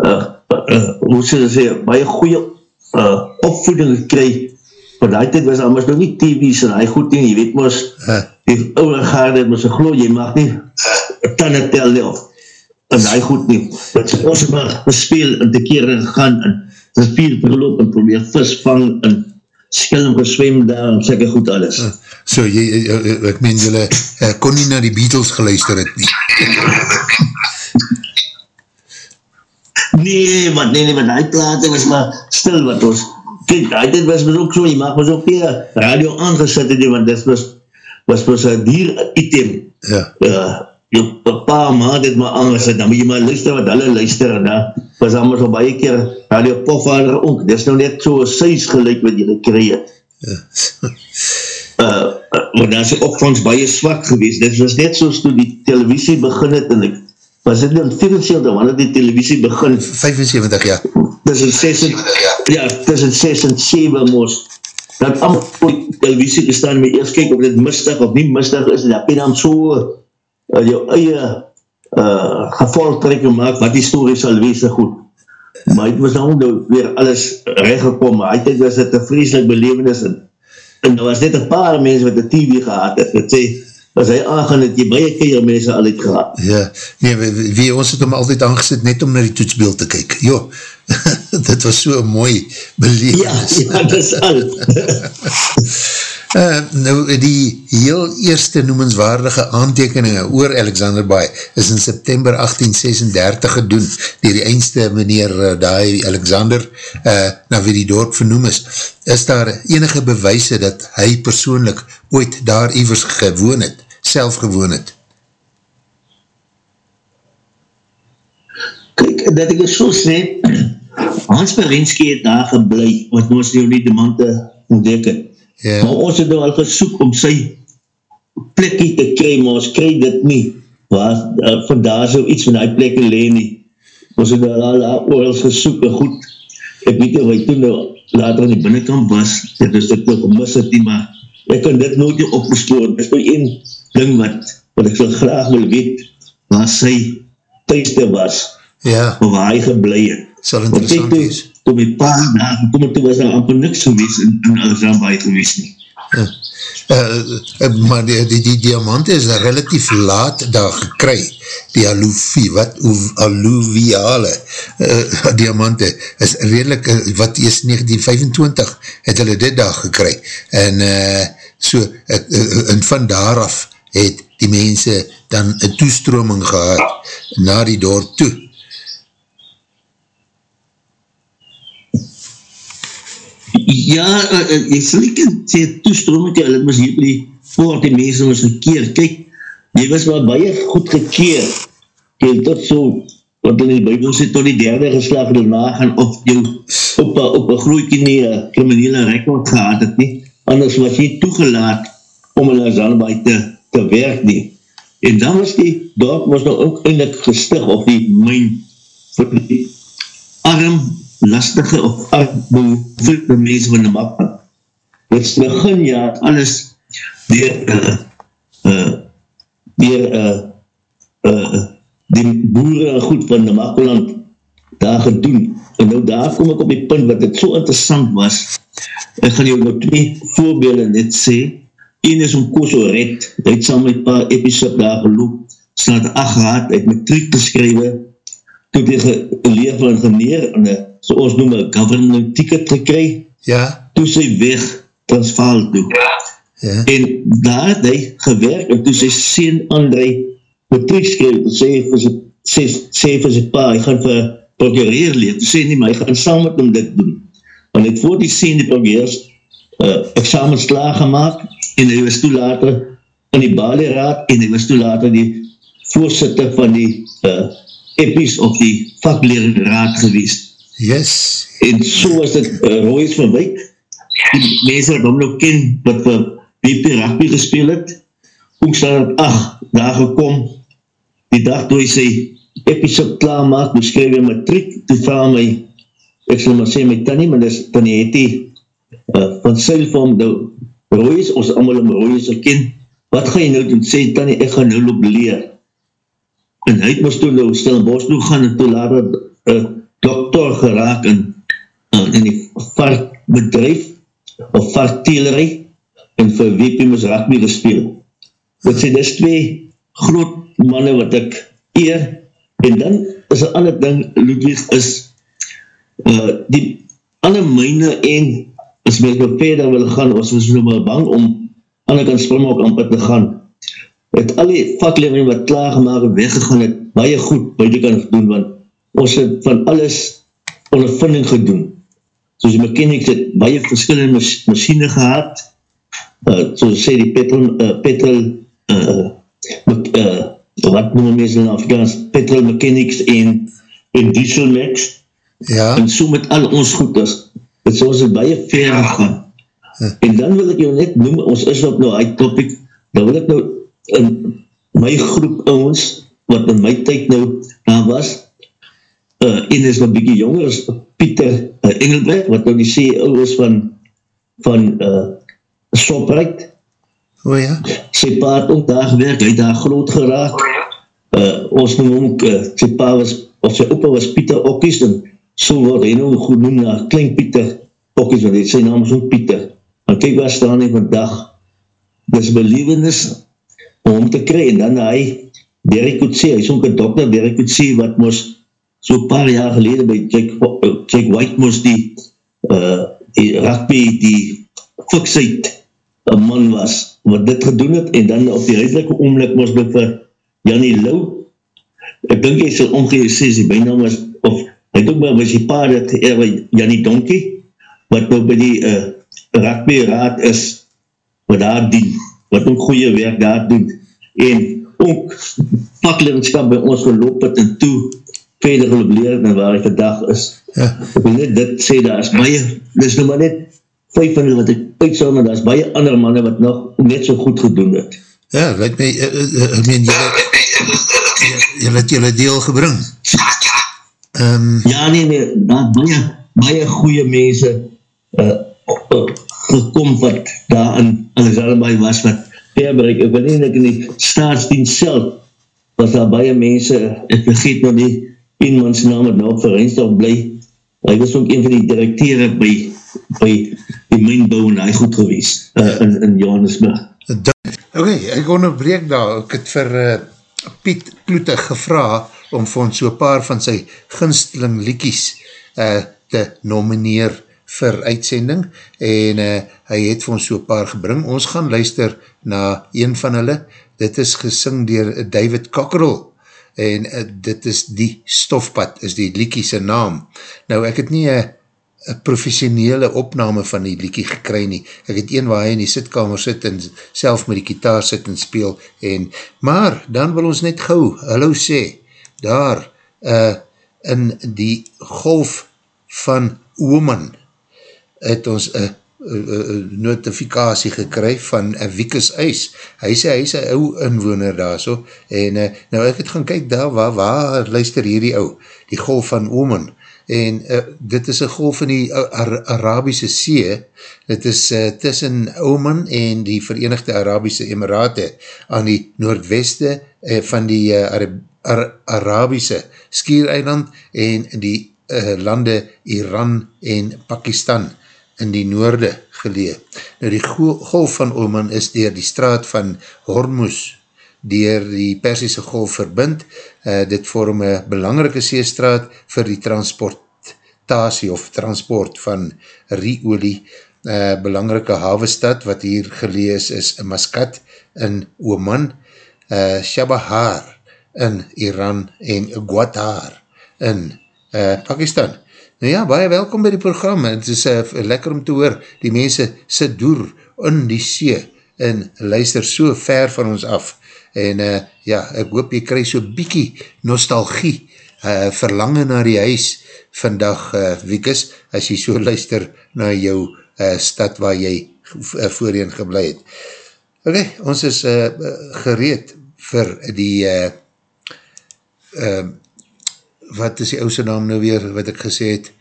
uh, uh, hoe sê, baie goeie uh, opvoeding gekry, van die tijd was anders nog nie TV's en hy goed ding, jy weet mos, die oude gaarde het mos een glo, jy mag nie tanden tel nie, of en hy goed nie, dat ons maar gespeel en te keer en gaan en gespiel verloop en probeer vis vang en skil en geswem daar en sekke goed alles. So, jy, ek meen jylle uh, kon nie na die Beatles geluister het nie. nee, wat nee, nee, wat hy plate was maar stil wat ons, kijk, hy dit was ook so, jy mag ons ook weer radio aangesit het, want dit was was was een dier item. Ja. Uh, jou papa maat het maar aangesit, dan moet jy maar luister wat hulle luister, en dan was dan maar so baie keer, radio pofvader ook, dit is nou net so suis gelijk wat jy kreeg. Ja. uh, maar daar is die opvangs baie swak geweest, dit was net soos toe die televisie begin het, en ek, was dit in 74, wanneer die televisie begin? 75, ja. Tussen 6 en, ja, tussen 6 en 7 moest, dat allemaal die televisie gestaan, my eerst kyk of dit mistig of nie mistig is, en dat jy dan so uh, jou eie uh, gevolgtrekking maak, wat die story sal wees, goed. Maar het was nou weer alles rechtgekom, maar het was het een vreselik belevenis, en, en er was net een paar mense wat die TV gehad het, het sê, as hy aangaan, het jy baie keer mense al het gehad. Ja, nee, wie, wie ons het hom altyd aangesit, net om na die toetsbeeld te kyk. Jo, dit was so mooi belevenis. Ja, ja, dat is al. Uh, nou, die heel eerste noemenswaardige aantekeninge oor Alexander Bay is in September 1836 gedoen dier die eindste meneer uh, Daai Alexander uh, na wie die dorp vernoem is. Is daar enige bewijse dat hy persoonlik ooit daar ivers gewoon het, self gewoon het? Kijk, dat ek so sê, Hans Perenski het daar geblei, wat ons nou nie die man te ontdek het. Yeah. Maar ons het nou al gesoek om sy plekkie te kry, maar ons kry dit nie, waar uh, vandaar so iets van die plekkie leen nie. Ons het al al oorals gesoek en goed, ek weet nie, wat toen nou later in die binnenkant was, dit is dit nog gemis het nie, maar ek kan dit nooit nie opgespoor, dit is nou een ding wat, wat ek so graag wil weet, waar sy thuisde was, ja. of waar hy geblei het. Sal interessant wees. Toe my pa, na, kom het toe was daar amper niks gewees in, in Alzambaai gewees nie. Ja. Uh, maar die, die, die diamant is relatief laat daar gekry, die aluvie, wat alluviale uh, diamante is redelijk, uh, wat is 1925 het hulle dit daar gekry en uh, so, uh, uh, en van daaraf het die mense dan een toestroming gehad na die dorp toe Ja, uh, uh, jy sal nie sê toestroming, hulle was hier die voor die mense was gekeer. Kijk, jy was maar baie goed gekeer. Kijk, tot so, wat in die Bijbel sê, tot die derde geslag daarna gaan of jou op, op een groeitje nie kriminele rekord gehad het nie. Anders was jy toegelaat om in Azalbaai te, te werk nie. En dan was die dorp was nou ook eindelijk gestig op die myn vir die arm lastige of armoede mense van die mappe. Dit is begin ja, alles dier uh, uh, dier uh, uh, die boere goed van die Makkeland daar gedoen. En nou daar kom ek op die punt wat het so interessant was. Ek gaan jou nou twee voorbeelde net sê. Een is om Koso Red. Hy het saam met paar episode daar geloop. Slaat 8 graad, hy het metriek geskrywe. Toe het hy geleef van geneer en een so ons noem een government ticket gekry, ja. toe sy weg Transvaal toe. Ja. Ja. En daar het hy gewerk, en toe sy sien André matriek skryf, toe sê vir sy, sê, sê vir sy pa, hy gaan vir procureer leer, toe sê nie, maar hy gaan saam met hom dit doen. Want hy het voor die sien die procureers uh, examen slaag gemaakt, en hy was toe later in die Bali-raad, en hy was toe later die voorzitter van die uh, epies of die vakleerraad geweest. Yes. En so was dit uh, Royce van Wyk, die mense wat hom nou ken, wat vir BP rugby gespeel het, ook staan het, ach, daar gekom, die dag toe hy sy episode klaar maak, toe skryf hy matriek, toe vraag my, ek sal maar sê my tannie, maar dis tannie het die, uh, van sy vorm, nou, Royce, ons allemaal om Royce ken, wat ga jy nou doen, sê tannie, ek ga nou loop leer, en hy het moest toe nou stil in bos toe gaan, en toe laat het, uh, dokter geraak in, in die varkbedrijf of varkteelerij en vir WP moes rugby gespeel. Wat sê, dis twee groot manne wat ek eer. En dan is een ander ding, Ludwig, is uh, die alle myne en as my nou verder wil gaan, was ons nou maar bang om ander kan Springbok amper te gaan. Het al die vakleving wat klaargemaak weggegaan het, baie goed buiten kan doen, want ons het van alles ondervinding gedoen. Soos die mechanics het baie verskillende mas machine gehad, uh, soos sê die petrol, uh, petrol uh, uh, wat noem ons in Afrikaans, petrol mechanics en, en diesel max, ja. en so met al ons goeders, het so ons het baie ver gegaan. Ja. En dan wil ek jou net noem, ons is op nou uit topic, dan wil ek nou in my groep ons, wat in my tyd nou daar was, uh, en is wat bykie jonger is Pieter uh, Engelbrecht, wat nou die CEO is van van uh, Sopreit oh ja. Sy pa het ook daar gewerk, hy het daar groot geraak. Uh, ons noem ook uh, sy pa was, of sy opa was Pieter Okkies, en so word hy nou goed noem na Klein Pieter Okkies, want het sy naam is ook Pieter. Maar kyk waar staan hy vandag. Dis believenis om hom te kry, en dan hy Derek Coetzee, hy is ook een dokter Derek Coetzee, wat moest so paar jaar gelede by Jack, Jack White moest die, uh, die rugby die fiksheid een man was, wat dit gedoen het, en dan op die huidelike oomlik moest dit vir Jannie Lou, ek dink hy sal omgegeven sê, sy bijnaam was, of hy het ook maar was die paar dat hy Jannie Donkie, wat nou by die uh, rugby raad is, wat daar dien, wat ook goeie werk daar doen, en ook pakleringskap by ons geloop het, en toe verder gelobleer en waar ek vandag is. Ja. Ek wil net dit sê, daar is baie, dis nou maar net vijf van wat ek uitsal, maar daar is baie ander manne wat nog net so goed gedoen het. Ja, lyk my, uh, uh, ek meen, jy het jylle deel gebring. Um, ja, nee, nee, daar baie, baie goeie mense uh, gekom wat daar in Alexanderbaai was, wat verbereik, ek weet nie, ek in die staatsdienst self, was daar baie mense, ek vergeet nog die eenmans naam het nou vir Rensdorf bly, hy was ook een van die directeure by, by die mijnbouw en hy goed gewees uh, in, in Johannesburg. Ok, ek onderbreek daar, ek het vir uh, Piet Kloete gevra om vir ons so paar van sy ginsteling liekies uh, te nomineer vir uitsending en uh, hy het vir ons so paar gebring. Ons gaan luister na een van hulle, dit is gesing dier David Cockerell en uh, dit is die stofpad, is die liekie sy naam. Nou ek het nie een professionele opname van die liekie gekry nie. Ek het een waar hy in die sitkamer sit en self met die kitaar sit en speel. En, maar dan wil ons net gauw, hallo sê, daar uh, in die golf van Oman het ons een notifikatie gekry van een Wiekes Eis. Hy sê, hy is een ou inwoner daar so, en uh, nou ek het gaan kyk daar, waar, waar luister hierdie ou, die golf van Oman, en uh, dit is een golf van die Ar Arabische See, dit is uh, tussen Oman en die Verenigde Arabische Emirate, aan die noordweste uh, van die uh, Ar Ar Arabische skiereiland, en die uh, lande Iran en Pakistan, in die noorde gelee. Nou die golf van Oman is dier die straat van Hormuz dier die Persische golf verbind. Uh, dit vorm een belangrike seestraat vir die transportatie of transport van rieolie. Uh, belangrike havestad wat hier gelee is, is Maskat in Oman, uh, Shabahar in Iran en Guatar in uh, Pakistan. Nou ja, baie welkom by die program, het is uh, lekker om te hoor, die mense sit door in die see en luister so ver van ons af en uh, ja, ek hoop jy krij so bykie nostalgie uh, verlange na die huis vandag, uh, Wiekus, as jy so luister na jou uh, stad waar jy uh, voorheen geblei het. Ok, ons is uh, gereed vir die uh, uh, wat is die ouse naam nou weer, wat ek gesê het,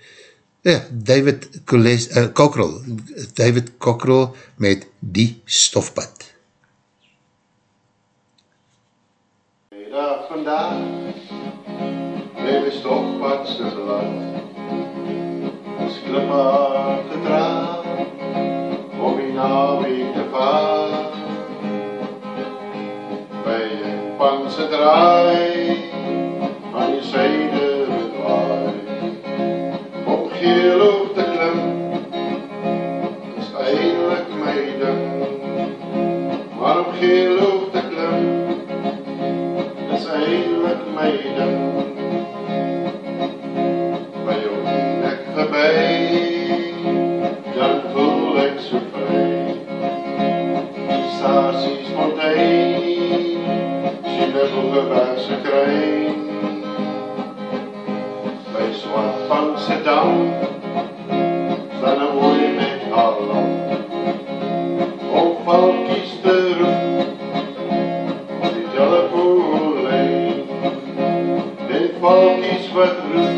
ja, David Coles, uh, Cockrell, David Cockrell met Die Stofpad. Middag vandaag, neem die stofpad sy land, is klippe gedraag, om die nawie te vaar, by een panse draai, van die syde bedwaai. Om geel op te klim, is eindelijk my ding. Maar om geel op te klim, is eindelijk my ding. By jou nek gebei, dan voel ek so vry. Stasies fontein, sien ek hoe gewaarse kruin. By swart van Sedam, staan een mooi met land. Op valkies te roep, die telefoonlijn. Dit valkies wat roep,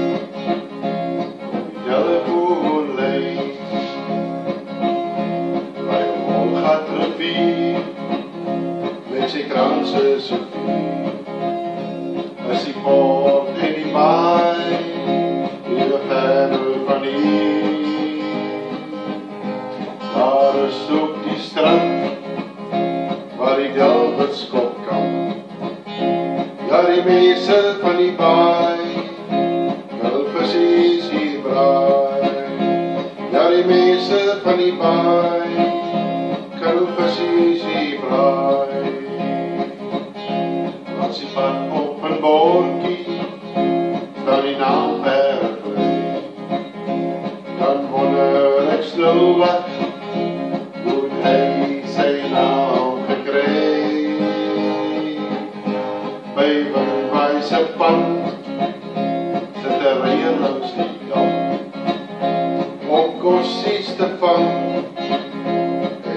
Om kossies te vang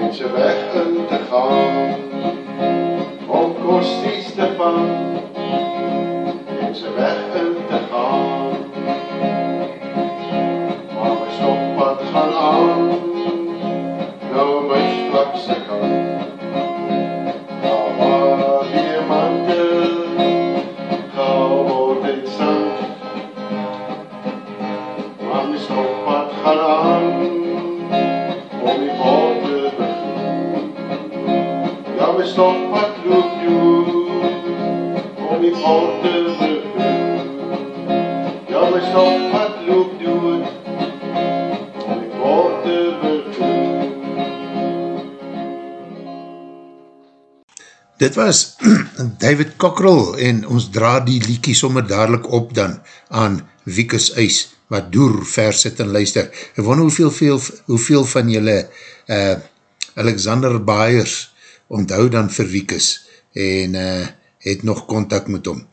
en ze weg in te gaan. Dit was David Cockrell en ons dra die liekie sommer dadelijk op dan aan Wiekus Eis wat door vers sit en luister. Ek wonder hoeveel, veel, hoeveel van julle uh, Alexander Baers onthou dan vir Wiekus en uh, het nog contact met hom.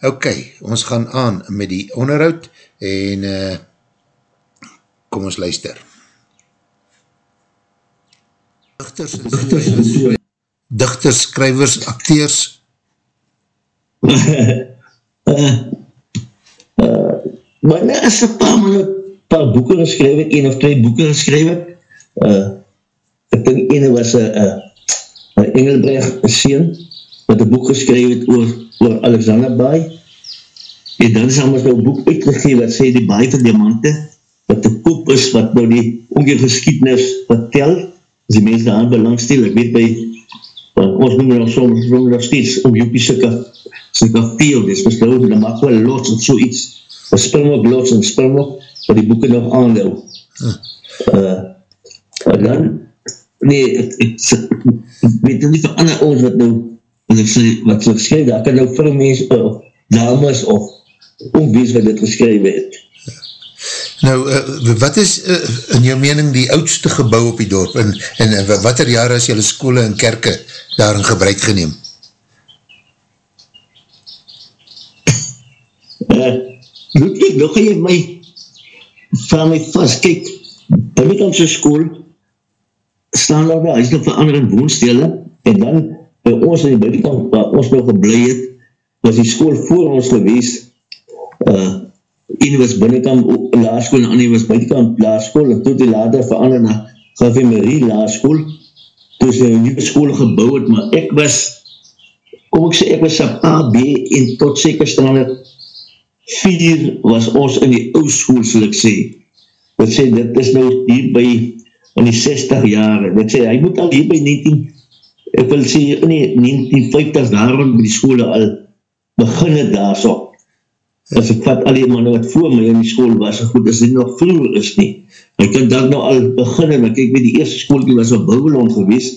Ok, ons gaan aan met die onderhoud en uh, kom ons luister. Dichters, dichters, skrywers, acteurs. uh, uh, maar nie as een paar een paar boeken geskryf het, een of twee boeken geskryf het. Uh, ek denk ene was een Engelbrecht sien, wat een boek geskryf het oor oor Alexander Baai. En dan is allemaal nou boek uitgegeven wat sê die Baai van Diamante, wat die koop is, wat nou die ongegeskiednis vertel, as die mens daar belangstel, ek weet by, ons noem nog soms, noem nog steeds, om joepie sikke, sikke veel, dis besluit, dan maak wel lots of so iets, een springmok lots en springmok, wat die boeken nog aanhou. Uh, en dan, nee, ek, ek, ek weet nie van ander ons wat nou wat ek sê, wat so geskryf, daar kan nou vir mens, of dames, of onwees wat dit geskryf het. Nou, uh, wat is uh, in jou mening die oudste gebouw op die dorp, en, en uh, wat er jare as jylle skole en kerke daarin gebruik geneem? Uh, Ludwig, nou ga jy my van my vast, kyk, my kansje school, staan daar daar, hy is nog verander in woonstele, en dan by ons in die buitenkant, waar ons nou geblei het, was die school voor ons gewees, uh, een was binnenkant laarschool, en ander was buitenkant laarschool, en toe die later verander na Gavie Marie laarschool, toe is die nieuwe school gebouw het, maar ek was, kom ek sê, ek was op A, B, en tot seker standaard 4 was ons in die oude school, sal ek sê, wat sê, dit is nou hier by, in die 60 jare, wat sê, hy moet al hier by 19, ek wil sê, in die 1950 daarom by die skole al begin het daar so. As ek vat al die manne wat voor my in die school was, goed, as dit nog vroeger is nie. Ek kan dan nou al begin, en ek weet die eerste school die was op Babylon gewees,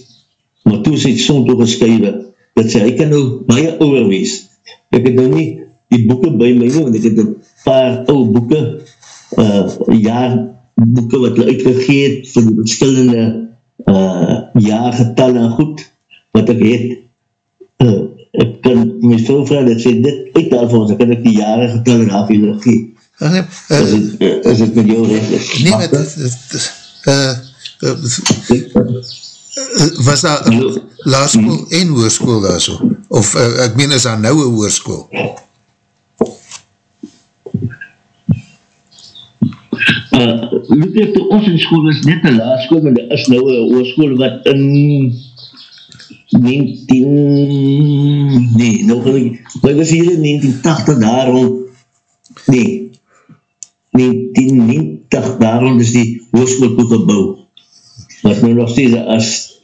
maar toe is het son toe geskywe, dat sê, ek kan nou baie ouwer wees. Ek het nou nie die boeken by my nie, want ek het een paar ouwe boeken, uh, jaar boeken wat hulle uitgegeet, vir die verskillende uh, jaargetal en goed, wat ek het, uh, ek kan my vrou vraag, dat sê dit vir ons, ek kan ek die jare getal en half hier gee. Nee, uh, is, het, uh, is het met jou recht? Nee, met, uh, uh, was daar laarschool hmm. en hoerskool daar so? Of uh, ek meen, is daar nou een hoerskool? Uh, look, ek, ons in school was net een laarschool, maar daar is nou een hoerskool wat in 19, nee, nog een, maar was hier in 1980 daarom, nee, 1990 daarom is die hoorskoolpoe gebouw, wat nou nog steeds as,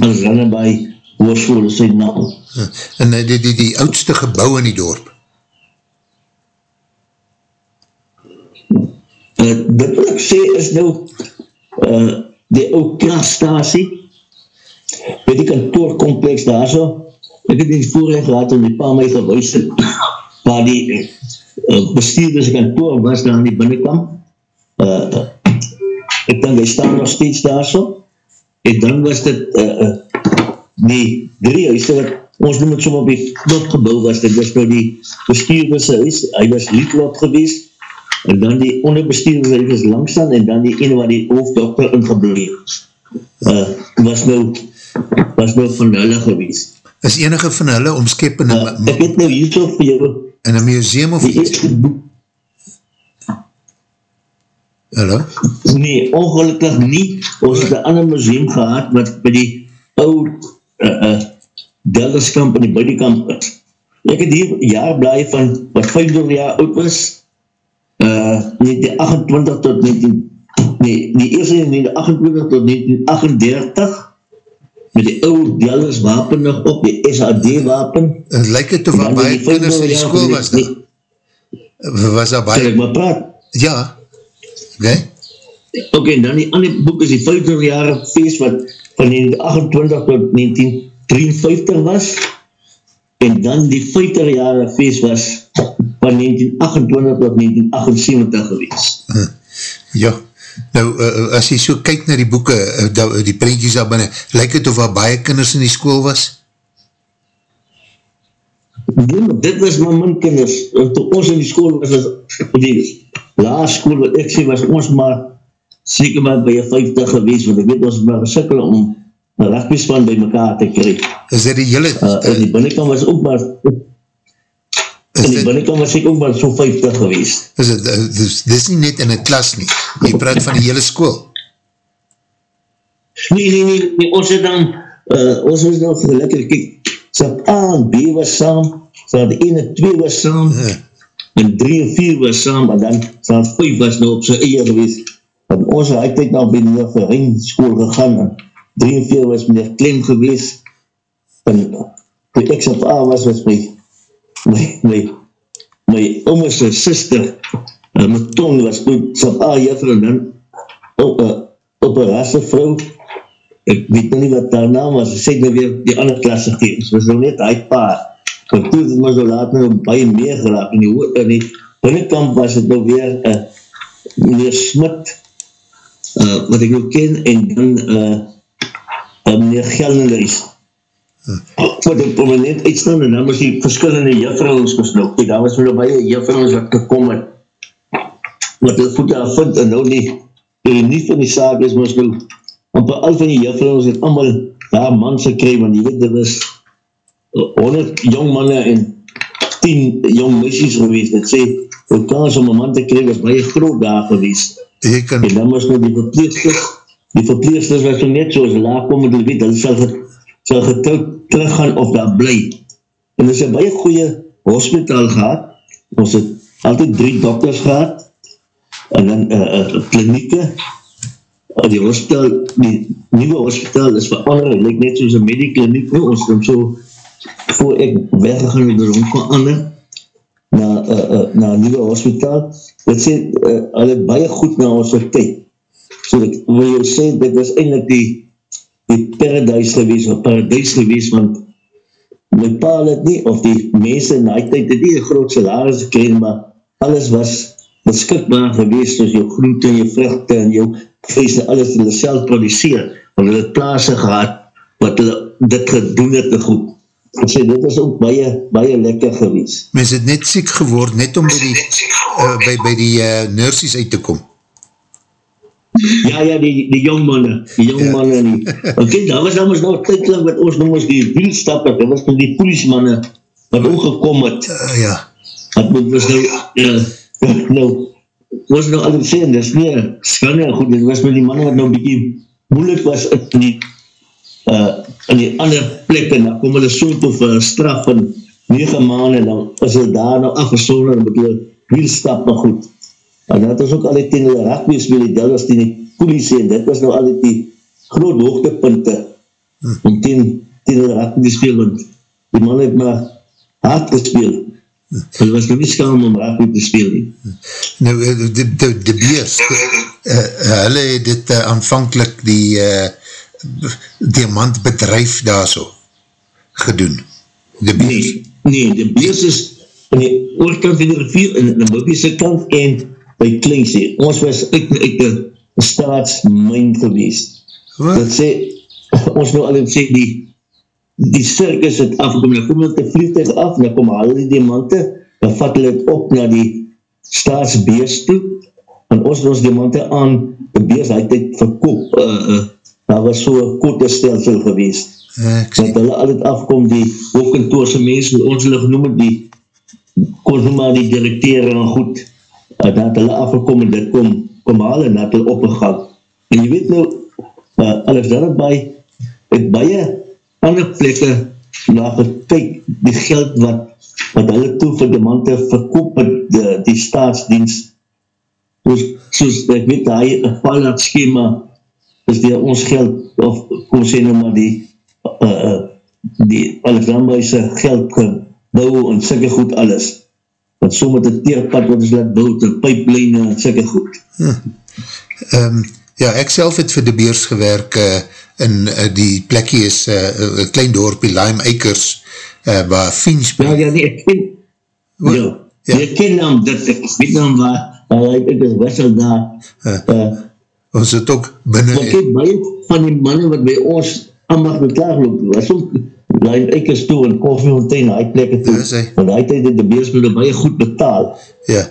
as Rannebaai hoorskool is sy naam. En die, die, die, die oudste gebouw in die dorp? Uh, dit wil ek sê is nou uh, die oude krasstasie, by die kantoorkompleks daar so, ek het die voorrecht gehad om die pa my gewijs het, waar die uh, bestuurders kantoor was daar in die binnenkant, uh, ek denk hy staan nog steeds daar so, en dan was dit uh, die drie huise wat ons noem het som op die klopgebouw was, dit was nou die bestuurderse huis, hy was liedlot gewees, en dan die onderbestuurders huis langstaan, en dan die ene waar die hoofddokter ingebleef, uh, was nou was nou van hulle gewees. Is enige van hulle omskep in een... Uh, ek het nou hier so vir jou... In een museum of iets? Hallo? Nee, ongelukkig nie. Ons het een ander museum gehad, wat by die oud uh, uh, Delderskamp en die Buddiekamp is. Ek het hier jaarblaai van, wat 500 jaar oud was, uh, 1928 tot 19... Nee, die eerste 1928 tot 1938, met die oude Dellers wapen nog op, die SAD wapen. Het lyk het of al baie kinders in die school was daar. Was daar baie? Sal ek maar praat? Ja, nee? Ok, dan die ander boek is die 50 jaar feest wat van 1928 tot 1953 was en dan die 50 jaar feest was van 1928 tot 1978 gewees. Hm. Ja, nou uh, as jy so kyk na die boeken, uh, die prentjies daar binnen, lyk het of al baie kinders in die school was? Nee, dit was my min kinders, toe ons in die school was, was die laas school wat ek sê, was ons maar seker maar by 50 gewees, want ek weet ons maar gesikkel om een rugbiespan by mekaar te kry. Is dit die hele... Uh, in die binnenkant was ook maar... In die binnenkant was ek ook maar so 50 gewees. Is dit, uh, dis, dis nie net in een klas nie, jy praat van die hele school. Nee, nee, nee, nee ons het dan, uh, ons was dan gelukkig, kijk, sap A en B was saam, sap 1 en 2 was saam, ja. en 3 en 4 was saam, en dan sap 5 was nou op sy eie gewees, want ons het uit tyd nou by die Verring school gegaan, en 3 en 4 was meneer Klem gewees, en toe ek op A was, was my, my, my, my omerse sister, uh, my tong was toe, op A juffrou, dan, op, uh, op een rasse vrou, ek weet nou nie wat daar naam was, sy het nou weer die ander klasse gegeven, so was nou net hy paar, want toe het my so laat nou baie meer geraak, en die, in die binnenkant was het nou weer, uh, meneer Smit, uh, wat ek ook ken, en dan uh, uh, meneer Geldenreis. Wat ek prominent uitstaan, en dan was die verskillende juffrouwens gesnoek. Kijk, daar was nou baie juffrouwens wat gekom het, wat hulle voet daar vind, en nou nie, die nie van die saak is, maar nou, amper al van die juffrouwens het allemaal daar mans gekry, want die weet, dit was 100 jong manne en 10 jong meisjes geweest, dat sê, die kans om een man te kry was baie groot daar geweest, kan... En dan was nou die verpleegsters, die verpleegsters was nou net soos laag kom, en die weet, hulle sal, sal getrouwd teruggaan of daar bly. En ons het baie goeie hospitaal gehad, ons het altyd drie dokters gehad, en dan uh, uh, klinieke, uh, die hospitaal, die nieuwe hospitaal is verander, het lyk net soos een medikliniek, nou, ons het so, voor ek weggegaan het, er omverander, na, uh, uh, na nieuwe hospitaal, dit sê, uh, hulle baie goed na ons verkijk. So ek wil jou sê, dit is eindelijk die paradise gewees, of paradise gewees, want my pa het nie, of die mense in die tijd, het nie die groot salaris gekrein, maar alles was beskikbaar gewees, soos jou groente en jou vruchte en jou vlees en alles, hulle self produceer, want hulle het plaase gehad, wat hulle dit gedoen het te goed. Ek sê, dit is ook baie, baie lekker gewees. Mens het net siek geword, net om by die, uh, by, by die uh, nurses uit te kom. Ja, ja, die, die jongmanne, die jongmanne ja. nie. Ok, daar was namens nou tyd lang wat ons noem ons die wielstapper, dat was nou die polismanne wat ook gekom het. Uh, ja. Dat moet ons nou, ja, nou, ons nou altijd sê, dit is nie, skanne, goed, dit was met die manne wat nou bykie moeilijk was in die, uh, in die ander plek en dan kom hulle so toe vir straf van 9 maanden en dan is hulle daar nou afgesonder met hulle wielstap maar goed. En dat is ook altijd tegen hulle rugby speel, die was tegen die politie en dit was nou altijd die groot hoogtepunte hm. om tegen, hulle rugby speel, want die man het maar hard gespeel. Hm. Hulle was nou nie skam om rugby te speel nie. Nou, eh, de, de, de beers, uh, hulle het dit uh, aanvankelijk die uh, diamantbedrijf daar so gedoen? De beers? Nee, nee, de beers is in die oorkant van die rivier, in die Mokkiese kant en by Kleinse. Ons was uit, uit die staatsmijn gewees. Wat? Dat sê, ons nou altijd sê, die die circus het afgekom, dan kom het die vliegtuig af, dan kom al die diamante, dan vat hulle het op na die staatsbeers toe, en ons het ons diamante aan die beers, hy het het verkoop, uh, uh, daar was so'n kotestelsel gewees. Dat hulle altijd afkom, die hoogkantoorse mense, ons hulle genoem het, die kon noem maar die directeur en goed, uh, dat hulle afgekom en dit kom, kom haal en dat hulle opgegaan. En jy weet nou, uh, alles daarby, het baie ander plekke na gekyk, die geld wat, wat hulle toe vir die man te verkoop het, die, die staatsdienst, soos, soos ek weet, hy een pilot schema, is die ons geld, of kom sê nou maar die, uh, die Alexanderse geld gebouw en sikke goed alles. Wat sommer te teerpad wat is laat boot, en pijplijne, en sikke goed. Hm. Um, ja, ek self het vir de beers gewerk uh, in uh, die plekje is uh, een klein dorpie, Lime Acres, uh, waar Finsbury... Ja, ja, nee, ek ken, oh, ja, ja, ek ken naam, dat ek weet naam waar, waar ek is wissel daar, uh, uh, ons het ook binnen... Ek het baie van die manne wat by ons ambacht met klaarloop, was ook Lime Acres toe in Koffiefontein, hy plekke toe, want hy het die beersmiddel baie goed betaal. Ja,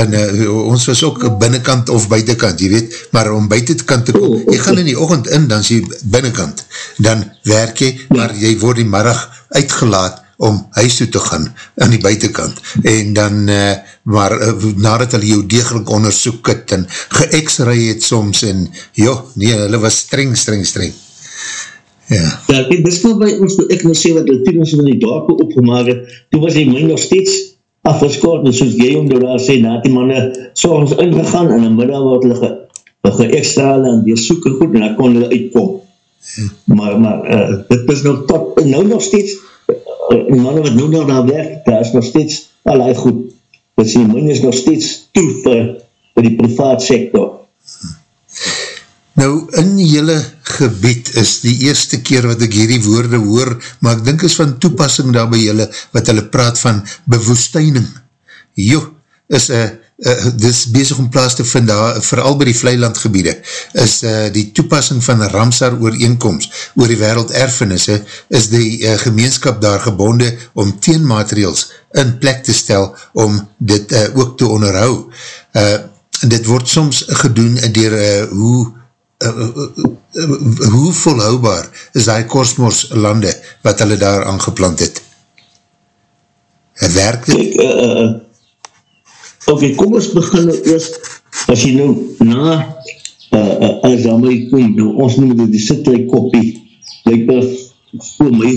en uh, ons was ook binnenkant of buitenkant, jy weet, maar om buitenkant te kom, oh, jy gaan in die ochend in, dan is jy binnenkant, dan werk jy, ja. maar jy word die marag uitgelaat om huis toe te gaan aan die buitenkant en dan uh, maar uh, nadat hulle jou degelijk onderzoek het en ge-x-ray het soms en joh, nee, hulle was streng, streng, streng ja, ja en dis wel by ons, ek wil sê wat toen ons in die dorpe opgemaak het, toen was die my nog steeds afgeskoord en soos jy om door daar sê, na die manne soms ingegaan en in middag wat hulle ge-extra hulle en die soeken goed en dan kon hulle uitkom ja. maar, maar uh, dit is nog tot, nou nog steeds die manne wat nou nog daar werk, daar is nog steeds allerlei goed, dat die man is nog steeds toe vir, vir die privaat sector. Nou, in jylle gebied is die eerste keer wat ek hierdie woorde hoor, maar ek dink is van toepassing daar by jylle, wat hulle praat van bewoesteining. Jo, is een uh, dit is bezig om plaas te vind daar, vooral by die vleilandgebiede, is uh, die toepassing van Ramsar ooreenkomst oor die wereld erfenisse, is die uh, gemeenskap daar gebonde om teenmaterials in plek te stel om dit uh, ook te onderhou. Uh, dit word soms gedoen dier uh, hoe Hoe volhoubaar is die kosmos lande wat hulle daar aangeplant het? Werk dit? Ek, uh, uh, Ok, kom ons begin nou eerst, as jy nou na uh, uh, as dan my kom, nou ons noem dit die sitlui koppie, like uh, voor my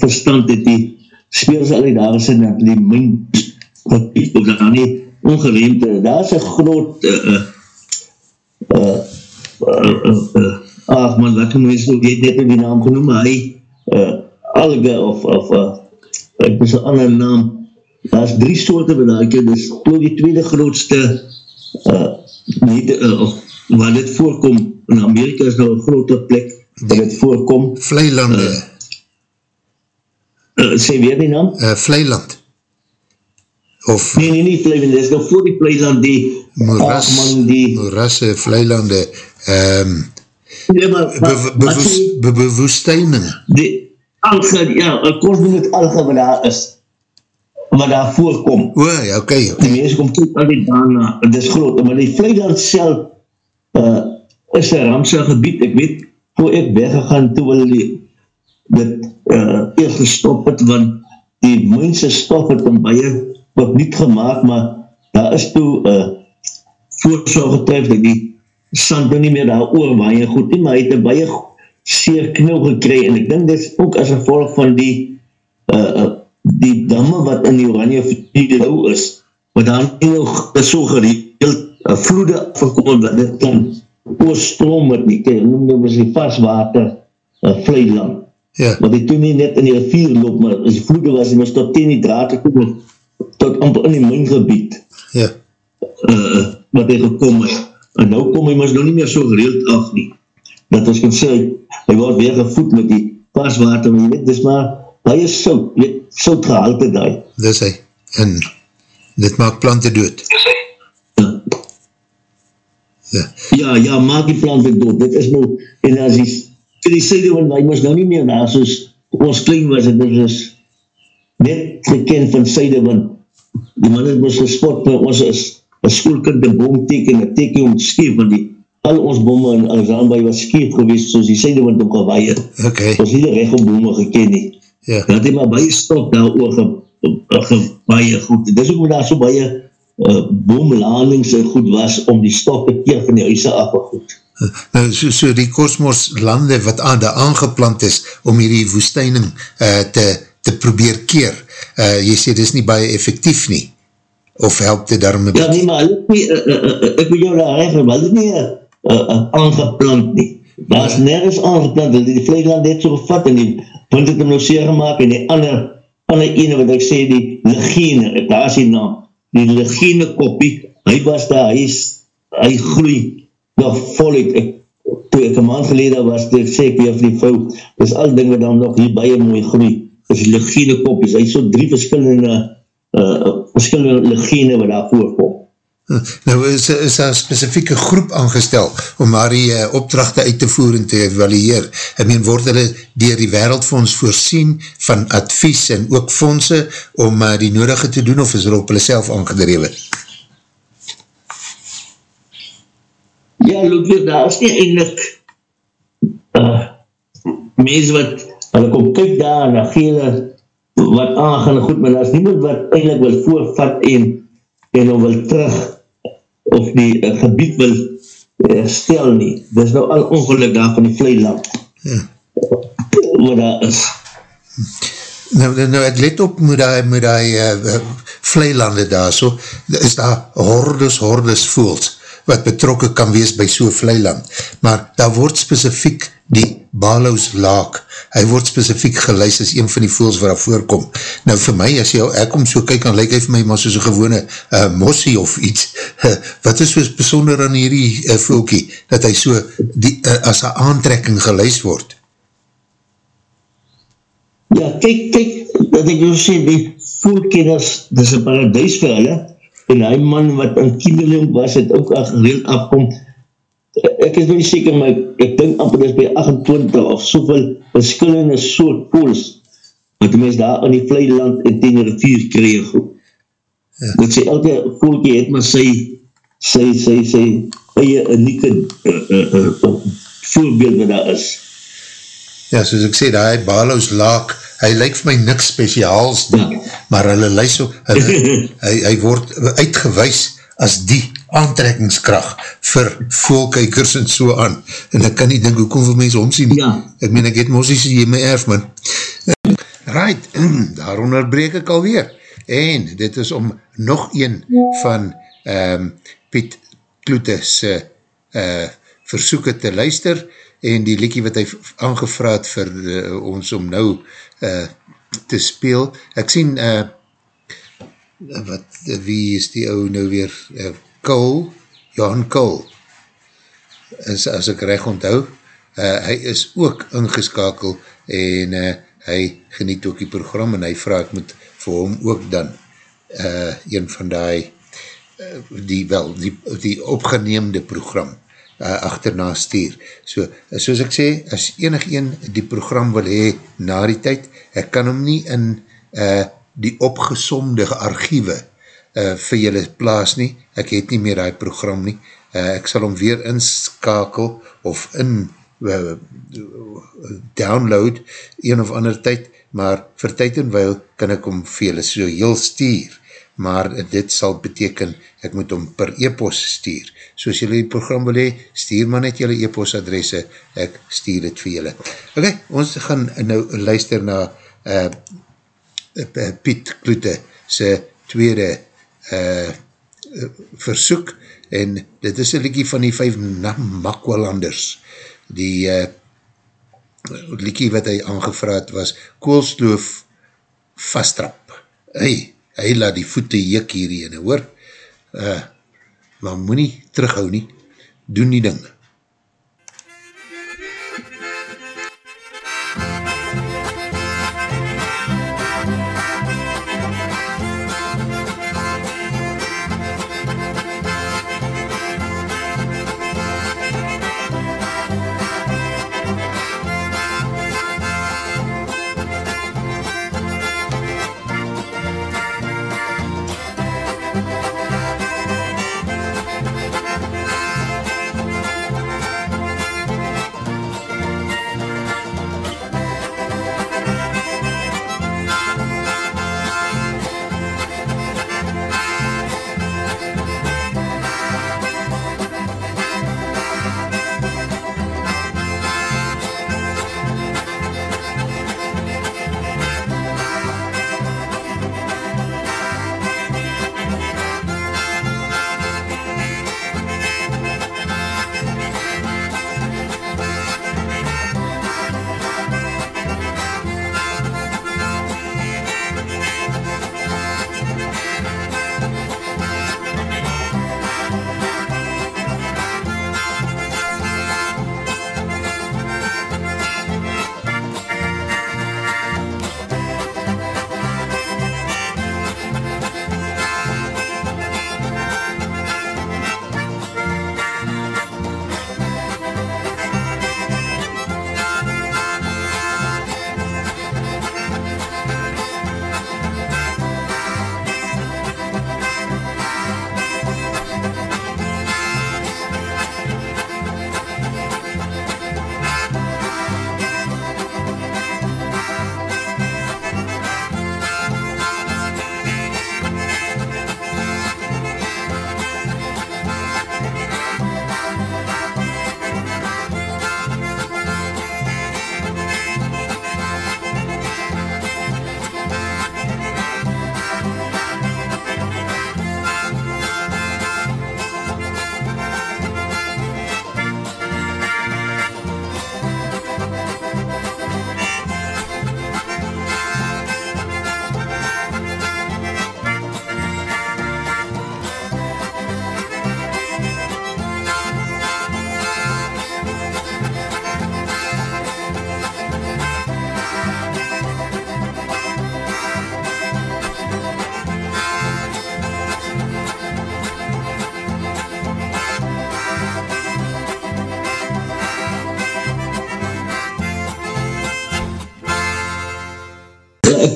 verstand het die speels al die daar is in die myn koppie, of daar nie ongereemde, daar is een groot uh, uh, uh, uh, uh, ach man, wat kan nou, jy het net die naam genoem, hy uh, alge of, of uh, ek is een ander naam, daar is drie soorte benaike, dis toe die tweede grootste uh, nie, uh, waar dit voorkom, in Amerika is nou een grote plek, waar dit voorkom. Vleilande. Uh, uh, sê weer die naam? Uh, Vleiland. Of, nee, nee, nie Vleiland, dit is nou voor die Vleiland, die Moeras, man, die, Moerasse, Vleilande, um, nee, maar, maar, be, be, be, bewoesteining. Die, alge, ja, ek kon nie het alge wat daar is, wat daar voorkom. O, ja, oké. Okay, okay. Die mense kom toe al die daarna, het is groot, maar die Vleiland self uh, is een ramse gebied, ek weet, voor ek weggegaan, toe wil die dit uh, eerst gestop het, want die mense stof het om baie wat niet gemaakt, maar daar is toe uh, voorzorg getref, dat die sand nou nie meer daar oor baie goed nie, maar hy het een baie seer knul gekry, en ek denk dit is ook as een volg van die uh, die damme wat in die oranje vloed is, wat dan nog so gereeld uh, vloede afgekom, wat dit dan oorstroom het nie, kijk, noem dit was die vastwater uh, vleiland, ja. wat die toen nie net in die rivier loop, maar as die vloede was, die was tot teen die draad gekom, tot amper in die mijngebied, ja. uh, wat hy gekom is, en nou kom hy mas nou nie meer so gereeld af nie, dat ons kan sê, hy word weer gevoed met die vastwater, maar jy weet, dis maar, baie sout, weet, sout gehalte daai. Dis hy, en dit maak plante dood. Dis hy. Ja. ja. Ja, ja, maak die plante dood, dit is nou, en as die, vir die syde, want hy moes nou nie meer na, soos ons klein was, en dit is net gekend van syde, want die man het moes gespot, maar ons is een schoolkind een boom teken, een teken om te skeef, want die, al ons bome in Alexander was skeef geweest, soos die syde want ook gewaaier. Okay. Ons nie die recht om bome geken nie. Ja. Dat het maar baie stok daar oor ge, ge, baie goed. Dis ook daar so baie uh, boomlanings goed was om die stok te keer van die huise af goed. Nou, so, so die kosmos lande wat aan daar aangeplant is om hierdie woesteining uh, te, te probeer keer, uh, jy sê dis nie baie effectief nie, of help dit daarom? Ja, nie, maar nie, uh, uh, uh, ek wil jou daar regel, maar dit nie uh, uh, aangeplant nie. Daar is nergens aangeplant, die vleegland het so gevat en die want het hem nou seer gemaakt en die ander, ander ene wat ek sê, die legene, daar is die naam, die legene koppie, hy was daar, hy, is, hy groei nog voluit, ek, toe ek een maand gelede was, toe ek sê ek weer vir die vrou, dis al ding wat dan nog hier baie mooi groei, is die legene koppies, hy so drie verskillende, uh, verskillende legene wat daar voorkom. Nou is, is daar een specifieke groep aangestel om maar die uh, opdrachte uit te voer en te evalueer. Ek meen, word hulle dier die wereldfonds voorsien van advies en ook fondse om uh, die nodige te doen of is er op hulle self aangedrewe? Ja, Ludwig, daar is nie eindelijk uh, mense wat hulle kom kyk daar en dan gee hulle wat aangaan goed, maar daar is niemand wat eindelijk wil voorvat en en om wil terug of die uh, gebied wil herstel nie. Dit is nou al ongeluk daar van die vleiland. Ja. Wat daar is. Nou, nou, nou ek let op met die, met die uh, vleilande daar so, is daar hordes, hordes voels wat betrokken kan wees by so'n vleiland. Maar daar word specifiek die Balo's laak, hy word specifiek geluis as een van die voels waar hy voorkom. Nou vir my, as jy, ek kom so kyk, dan lyk hy vir my maar soos een gewone uh, mossie of iets. Uh, wat is soos besonder aan hierdie uh, voelkie, dat hy so die, uh, as een aantrekking geluis word? Ja, kyk, kyk, dat ek jou sê, die voelkie, dat is een paradijs vir hulle, en hy man wat in kinderling was, het ook gereeld afkom, ek is nie seker, maar ek, ek denk amper is by 28 of soveel verskillende soort pools wat die mens daar in die vleiland en die rivier kreeg. Ja. Ek sê, elke poolkie het maar sy sy, sy, sy eie unieke uh, uh, uh, voorbeeld wat daar is. Ja, soos ek sê, hy Balo's laak, hy lyk vir my niks speciaals nie, maar hulle lyk so, hulle, hy, hy word uitgewys as die aantrekkingskracht vir volkijkers en so aan. En ek kan nie denk, hoe kom vir mense omsien? Ja. Ek meen, ek het mosies hier my erf, man. Right, daar onderbreek ek alweer. En dit is om nog een van um, Piet Kloetes uh, versoeken te luister en die liekie wat hy aangevraad vir uh, ons om nou uh, te speel. Ek sien uh, wat, wie is die ou nou weer, uh, Cole, Johan Cole, is, as ek recht onthou, uh, hy is ook ingeskakel en uh, hy geniet ook die program en hy vraag ek moet vir hom ook dan uh, een van die, uh, die wel, die, die opgeneemde program uh, achterna stuur. So, soos ek sê, as enig een die program wil hee na die tyd, ek kan hom nie in uh, die opgesomde archiewe uh, vir julle plaas nie, ek het nie meer die program nie, uh, ek sal hom weer inskakel of in uh, download een of ander tyd, maar vir tyd en wel kan ek hom vir julle so heel stuur, maar dit sal beteken, ek moet hom per e-post stuur, soos julle die program wil hee, stuur maar net julle e-post adresse, ek stuur dit vir julle. Ok, ons gaan nou luister na uh, Piet Kloete sy tweede uh, versoek. En dit is een liekie van die vijf Makwalanders die uh, liekie wat hy aangevraad was koolstoof vastrap hy, hy laat die voete jik hierin hoor. Uh, maar moet nie terughou nie. Doen die ding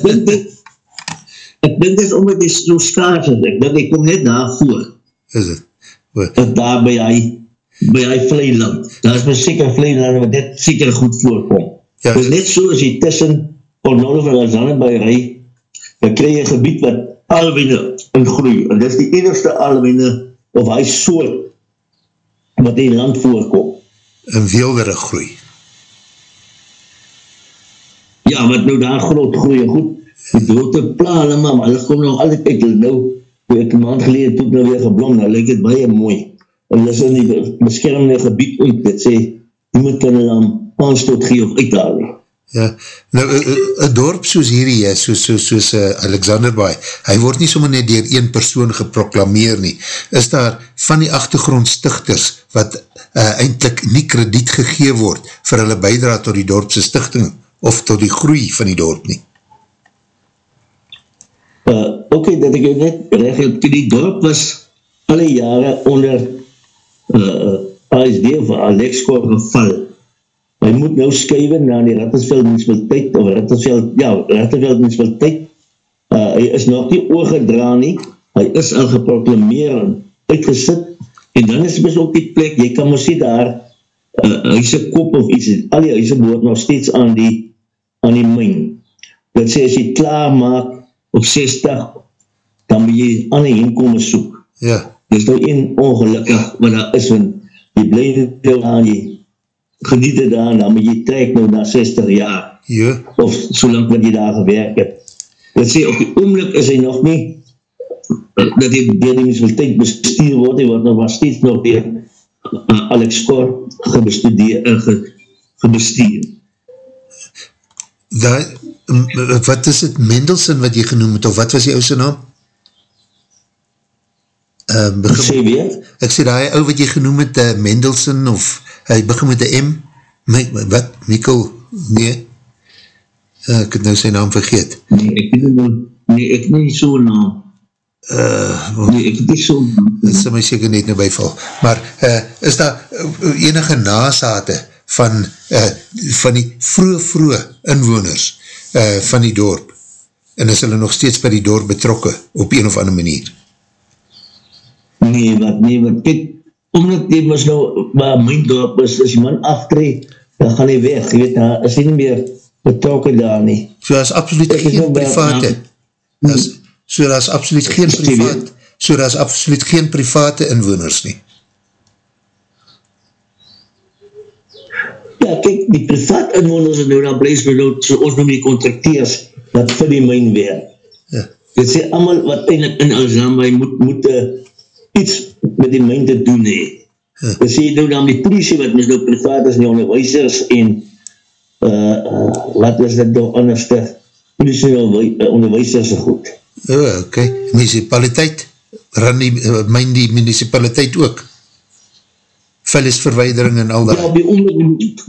dink dit, ek dink dit omdat die so skaars is, ek dink ek kom net daarvoor. Is het? Dat daar by hy, by hy vleiland, daar is my seker vleiland, wat dit seker goed voorkom. Ja. Dus net so as jy tussen Cornolf en Lazanne by hy, dan krijg jy gebied wat alwene in groei, en dit is die enigste alwene, of hy soort, wat die land voorkom. In weeldere groei. Ja, wat nou daar groot groei, goed, die doote plane, maar hulle kom nog altijd uit, hulle nou, ek een maand geleden toet nou weer geblom, nou lyk het baie mooi, en hulle is in die beschermde gebied uit, dit sê, die moet hulle dan aanstoot gee of uithaal. Ja, nou, een dorp soos hierdie is, soos, soos, soos uh, Alexander Baai, hy word nie sommer net dier een persoon geproklameer nie, is daar van die achtergrondstichters, wat uh, eindelijk nie krediet gegee word, vir hulle bijdra tot die dorpse stichting, of tot die groei van die dorp nie? Uh, ok, dat ek net heb, toe die dorp was alle jare onder uh, ASD of Alexco geval. Hy moet nou skuive na die Rattersveld municipaliteit, of Rattersveld, ja, Rattersveld municipaliteit. Uh, hy is nog nie oorgedra nie, hy is al geproklameer en uitgesit, en dan is het ook die plek, jy kan maar sê daar, uh, huise kop of iets, al die huise behoort nog steeds aan die aan die myn. Dat sê, as jy klaar maak op 60, dan moet jy aan die heenkomen soek. Ja. Dit is nou een ongelukkig wat daar is, want jy blijf jou aan, jy geniet het daar, dan moet jy trek nou na 60 jaar. Ja. Of so lang wat jy daar gewerk het. Dat sê, op die oomlik is hy nog nie, dat hy door die municipaliteit bestuur word, hy word nog maar steeds nog door uh, Alex Kor gebestudeer, uh, ge, gebestuur daar, wat is het, Mendelssohn wat jy genoem het, of wat was die ouse naam? Uh, begin, sê weer? Ek sê daar, ou wat jy genoem het, uh, Mendelssohn, of hy begin met die M, My, wat, Mikkel, nee, uh, ek het nou sy naam vergeet. Nee, ek weet nie, nee, ek nie so naam. Uh, nee, ek weet so naam. Dit sal my seker net nou bijval. Maar, uh, is daar enige nasate, van, uh, van die vroege vroege inwoners uh, van die dorp en is hulle nog steeds by die dorp betrokke op een of ander manier? Nee, wat nee, wat kijk, omdat die was nou, waar my dorp is, as die man aftree, dan gaan hy weg, jy weet, dan is hy nie meer betrokke daar nie. So dat is absoluut ek geen private, as, so dat is absoluut geen private, so dat is absoluut geen private inwoners nie. Ja, kijk, die privaat inwoners en nou my nou, so ons noem die contracteers, wat vir die myn weer. Ja. Dit sê, allemaal wat eindelijk in Alzheimer moet, moet uh, iets met die myn te doen hee. Ja. Dit sê, nou dan die politie, wat mis nou privaat is, die onderwijsers en uh, uh, wat is dit nou anderste, politie en onderwijsers so goed. Ja, oké. Okay. Municipaliteit, ran die, uh, myn die municipaliteit ook? Vullisverweidering en al dat. Ja, op die oomlik,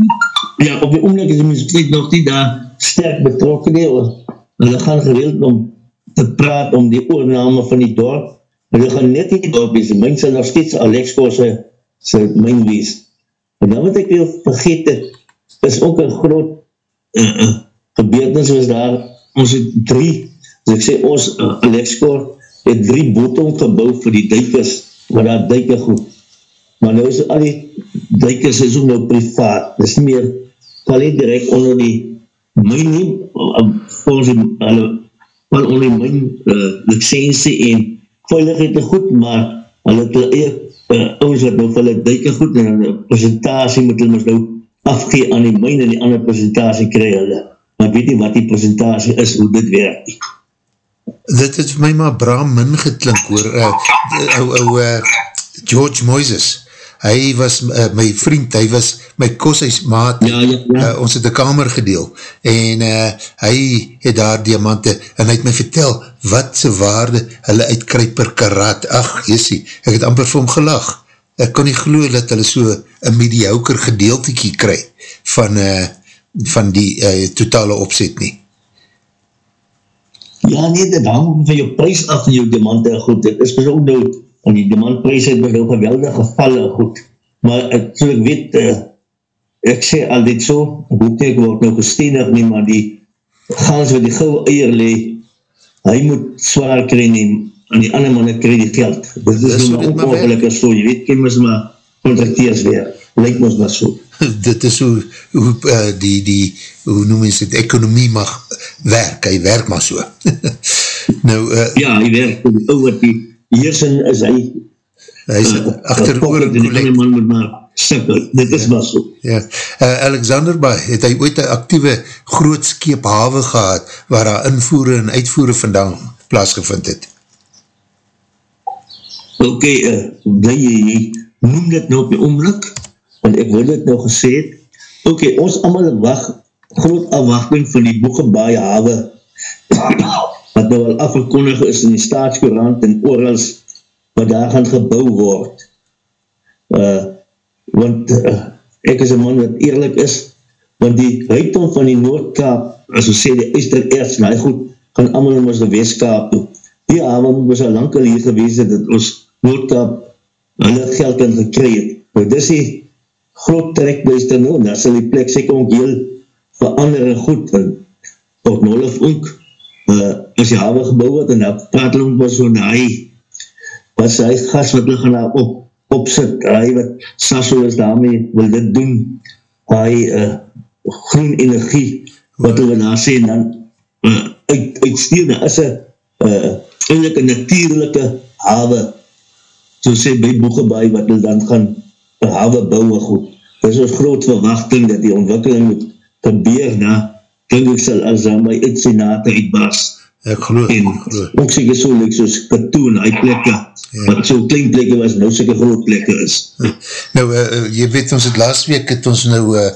ja, op die oomlik is die muziek nog nie daar sterk betrokken nie, hulle gaan gereeld om te praat om die oorname van die dorp, hulle gaan net nie dorp wees, die mens sal nog steeds Alexko sy, myn wees. En dan wat ek wil vergeet het, is ook een groot uh, gebeurtenis was daar, ons het drie, as ek sê ons uh, Alexko het drie botom gebouw vir die duikers, waar daar duiker goed maar nou is al die duikers is ook nou privaat, dis nie meer val nie direct onder die myn nie, volgens die hulle val onder die myn uh, licensie en veiligheid is goed, maar hulle het hulle eer uh, ons wat nou vir hulle duiker goed en hulle presentatie moet hulle nou afgee aan die myn en die ander presentatie kry hulle, maar weet nie wat die presentatie is, hoe dit werk dit het vir my maar bra min geklink hoor, uh, ou, ou uh, George Moises hy was uh, my vriend, hy was my koshuismaat, ja, ja, ja. Uh, ons het een kamer gedeel, en uh, hy het daar diamante, en hy het my vertel, wat sy waarde hulle uitkryp per karat, ach, jessie, ek het amper vir hom gelag, ek kon nie geloof dat hulle so een mediocre gedeeltekie kry, van, uh, van die uh, totale opzet nie. Ja, nee, dit hang van jou prijs af van jou diamante, goed, dit is ook nou, en die demandprijs het my nou geweldig gevallen goed, maar ek, so ek weet, uh, ek sê al dit so, boek ek word nou gestenig nie, maar die gaans wat die gouwe eier le, hy moet zwaar kry neem, en die ander manne kry die geld. Dit is nou maar ongeluk as so, jy weet, ken ons maar contracteers weer, lyk ons maar so. Dit is hoe, hoe uh, die, die, hoe noem ons het, economie mag werk, hy werk maar so. nou, uh, ja, hy werk, die ouwe, die heersen is hy, hy is uh, achter oor en die man moet maar sikkel, dit is maar so. Ja, uh, Alexander Bay, het hy ooit een actieve grootskeep hawe gehad, waar hy invoere en uitvoere vandaan plaasgevind het? Ok, uh, jy, jy noem dit nou op die oomlik, want ek wil dit nou gesê het, ok, ons allemaal wacht, groot afwachting van die Boegenbaai hawe, wat nou al afgekondig is in die staatskorant en orals, wat daar gaan gebouw word. Uh, want uh, ek is een man wat eerlijk is, want die ruitom van die Noordkaap, as ons sê die Easter-Erts, nou goed, gaan allemaal om ons de Westkaap toe. Die avond was al lang al hier gewees, dat ons Noordkaap hulle geld in gekry het. Nou dis die groot trekbuiste nou, daar sal die plek seker ook heel verander en goed, en op Nolf ook, uh, as die hawe gebouw wat, en dat praatloon was so na hy, was hy gas wat hulle gaan op, opsit, hy wat Sasso is daarmee, wil dit doen, hy uh, groen energie, wat hulle daar sê, en dan uh, uit, uitsteerde, is een uh, eindelijk een natuurlijke hawe, so sê by Boegebaai, wat hulle dan gaan een hawe bouwe goed. Dit is ons groot verwachting, dat die ontwikkeling moet gebeur na, ek sal as aan my uitsenate uitbaas, Ek geloof, en ook seker so leek soos katoen, hy plekke, ja. wat so klein plekke was, nou seker groot plekke is. Nou, uh, jy weet, ons het laatst week, het ons nou uh,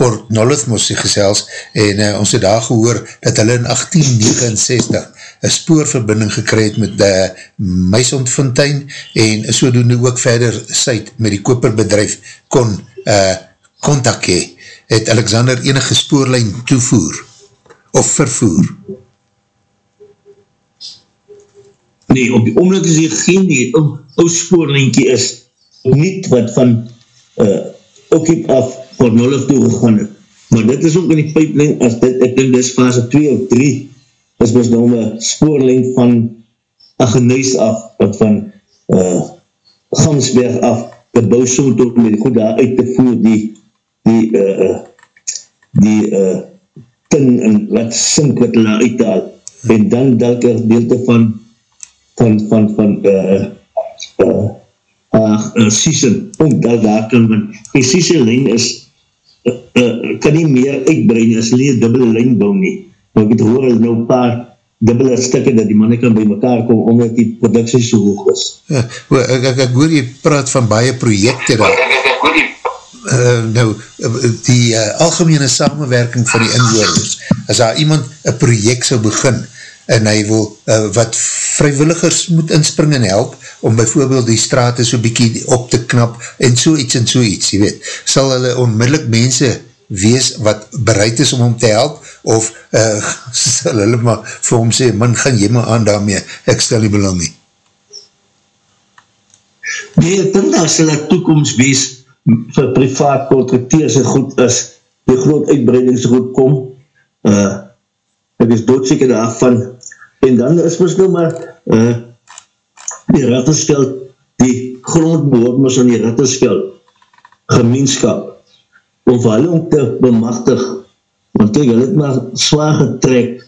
Port Nolloth moest gesels, en uh, ons het daar gehoor, dat hulle in 1869 een spoorverbinding gekry het met de Meisondfontein, en so doen nu ook verder syd met die koperbedrijf kon uh, kontak hee. Het Alexander enige spoorlijn toevoer, of vervoer? Nee, op die oomlik is hier geen die ou spoorlinkie is niet wat van uh, Okiep af voor Nolf toegegaan het. Maar dit is ook in die pijpling, as dit, ek denk dit is fase 2 of 3, is mis nou een spoorling van Agenuis af, wat van uh, Gamsberg af, de bouwsoom tot met goed daar uit te voer, die die uh, die uh, tin en wat sink wat hulle uit te haal. En dan dalke deelte van van, van, van uh, uh, uh, uh, Sisen, ook dat daar kan, want die Sisen lijn is, uh, uh, kan nie meer uitbrein as nie een dubbele lijn bouw nie. Maar ek het hoor, is nou paar dubbele stikke dat die manne kan by mekaar kom, omdat die productie so hoog is. Ja, ek, ek, ek hoor jy praat van baie projekte daar. Uh, nou, die uh, algemene samenwerking van die inwoorders, as daar iemand een project sal begin, en hy wil uh, wat vrijwilligers moet inspring en help, om bijvoorbeeld die straat so bykie op te knap, en so iets en so iets, jy weet, sal hulle onmiddellik mense wees wat bereid is om hom te help, of uh, sal hulle maar vir hom sê, man, gaan jy maar aan daarmee, ek stel nie belang nie. Nee, ek dink daar sal een toekomst wees, vir privaat contracteers en goed is, die groot uitbreidingsgoed goed kom, uh, ek is doodseker daarvan, En dan is ons nou maar uh, die rattenskeld, die grond behoort ons aan die rattenskeld gemeenskap, om vir hulle om te bemachtig, want kijk, hulle het maar zwaar getrek,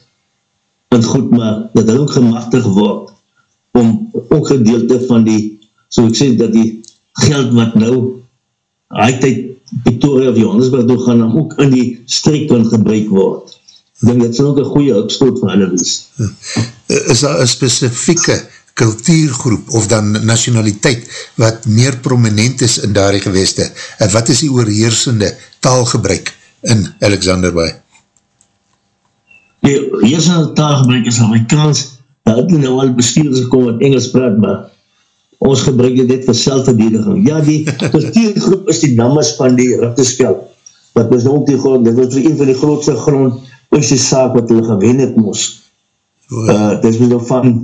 en goed maar, dat hulle ook gemachtig word, om ook gedeelte van die, so ek sê, dat die geld wat nou, hy tyd Victoria of Johannesburg toe gaan, ook in die streek kan gebruik word denk dat sal ook een goeie opstoot van hulle is. Is daar een specifieke kultuurgroep of dan nationaliteit wat meer prominent is in daar geweste? En wat is die oorheersende taalgebruik in Alexander Bay? Die oorheersende taalgebruik is Amerikaans. Daar het nou al bestuurders gekom wat Engels praat, maar ons gebruik dit vir selfverdediging. Ja, die kultuurgroep is die namas van die Rittesveld. Wat was nou ook die grond, dit was een van die grootste grond is die saak wat hulle gewen het moes. Uh, dit is nou van,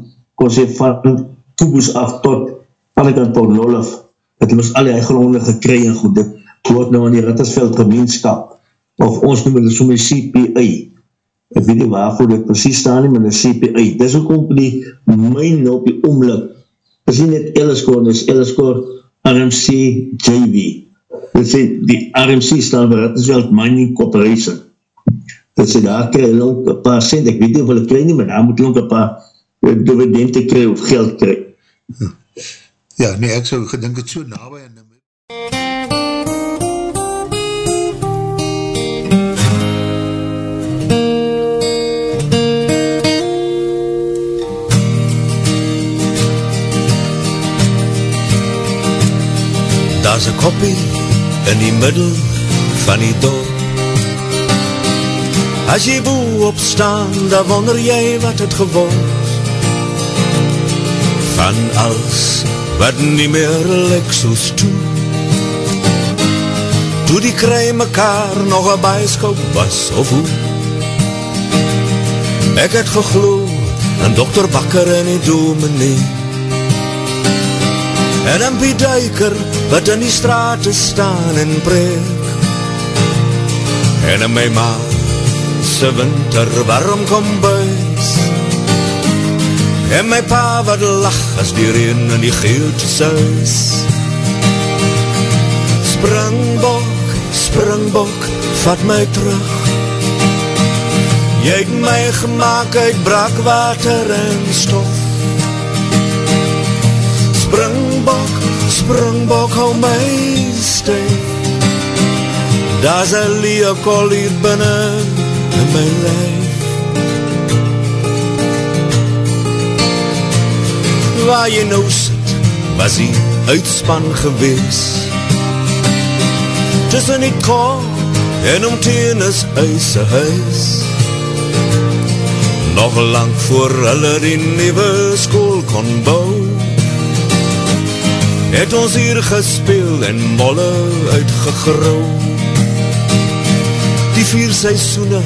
kon sê, van Toeboes af tot Pannekant tot Lolof, dat hulle moes al die gronde gekry en goed, dit hoort nou aan die Rittersveld gemeenskap, of ons noem hulle soms CPA, ek weet nie waarvoor dit precies staan nie, maar dit CPI, dis ook om die myn op die omlik, is nie net Elliscore, dis Elliscore RMC JV, dit sê die RMC staan vir Rittensveld Mining Corporation, dit sê daar krijg hulle ook een paar cent, ek weet nie of hulle krijg nie, maar daar moet hulle ook een paar eh, dividende krijg of geld krijg. Ja, nee, ek sou gedink het so nabij in Daar's een koppie in die middel van die dorp. As jy boe opstaan, dan wonder jy wat het geword. Van alles wat nie meer lyk soos toe. Toe die kry mekaar nog een bijskoop was of hoe. Ek het gegloe in dokter Bakker en die dominee En een beduiker wat in die straat staan en breek En in my ma se winter warm kom buis En my pa wat lach as die reen in die geelt suis. Springbok, springbok, vat my terug. Jy het my gemaakt uit brakwater en stof Springbok, springbok, hou my steek Da's een leekol hier binnen in my lijf. Waar jy nou sit, was die uitspan gewees. Tussen die kop en omteen is huise huis. Nog lang voor hulle die nieuwe school kon bouw het ons hier gespeel en molle uitgegrou. Die vier seisoene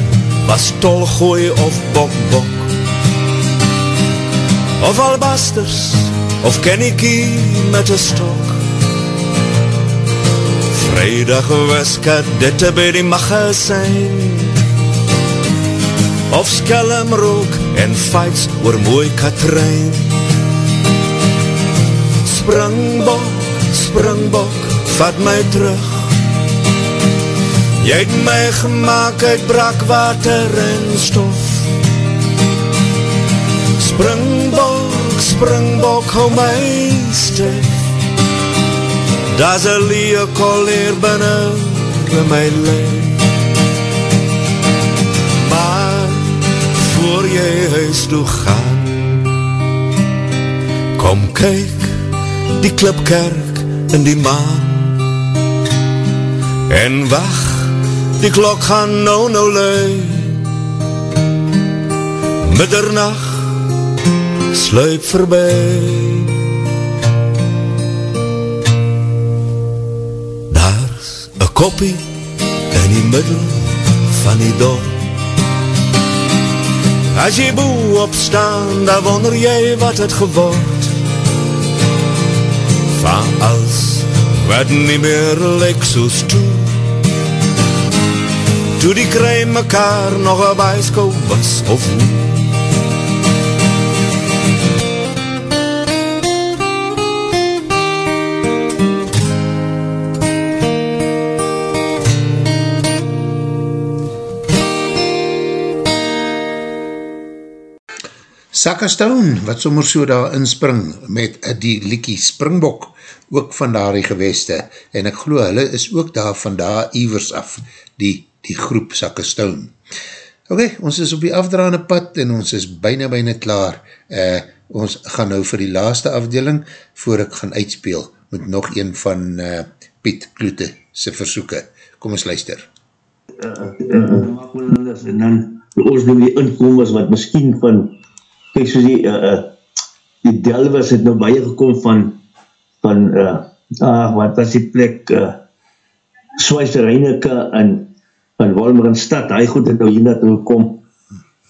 was tolgooi of bok-bok. Of albasters, of kennikie met een stok. Vrijdag was kadette by die magazijn. Of skelmrook en fights oor mooi Katrijn. Springbok, springbok, vat my terug. Jy het my gemaakt uit brakwater en stof. Springbok, springbok, hou my stef Da's een leekol hier binnen in my leef Maar voor jy huis toe gaan Kom kyk die klipkerk in die maan. En wacht, die klok gaan nou nou lui. Middernacht sluip voorbij. Daar's een koppie in die middel van die dorp As jy boe opstaan, dan wonder jy wat het geword van als wat nie meer lyk soos toe. Toe die kry mekaar nog een bijskoop was of hoe. Saka Stone, wat sommer so daar inspring met die liekie Springbok, ook van daar die geweste, en ek geloof hulle is ook daar van daar ivers af, die, die groep Saka Stone. Ok, ons is op die afdraande pad en ons is bijna bijna klaar. Uh, ons gaan nou vir die laaste afdeling, voor ek gaan uitspeel, met nog een van uh, Piet Kloete sy versoeken. Kom ons luister. Uh, uh, uh, en dan ons doen die inkomers wat miskien van kijk soos die, uh, uh, die Delvers het nou baie gekom van, van, uh, ah, wat was die plek, uh, Reineke en, en Walmer in stad, hy goed het nou hier naartoe kom,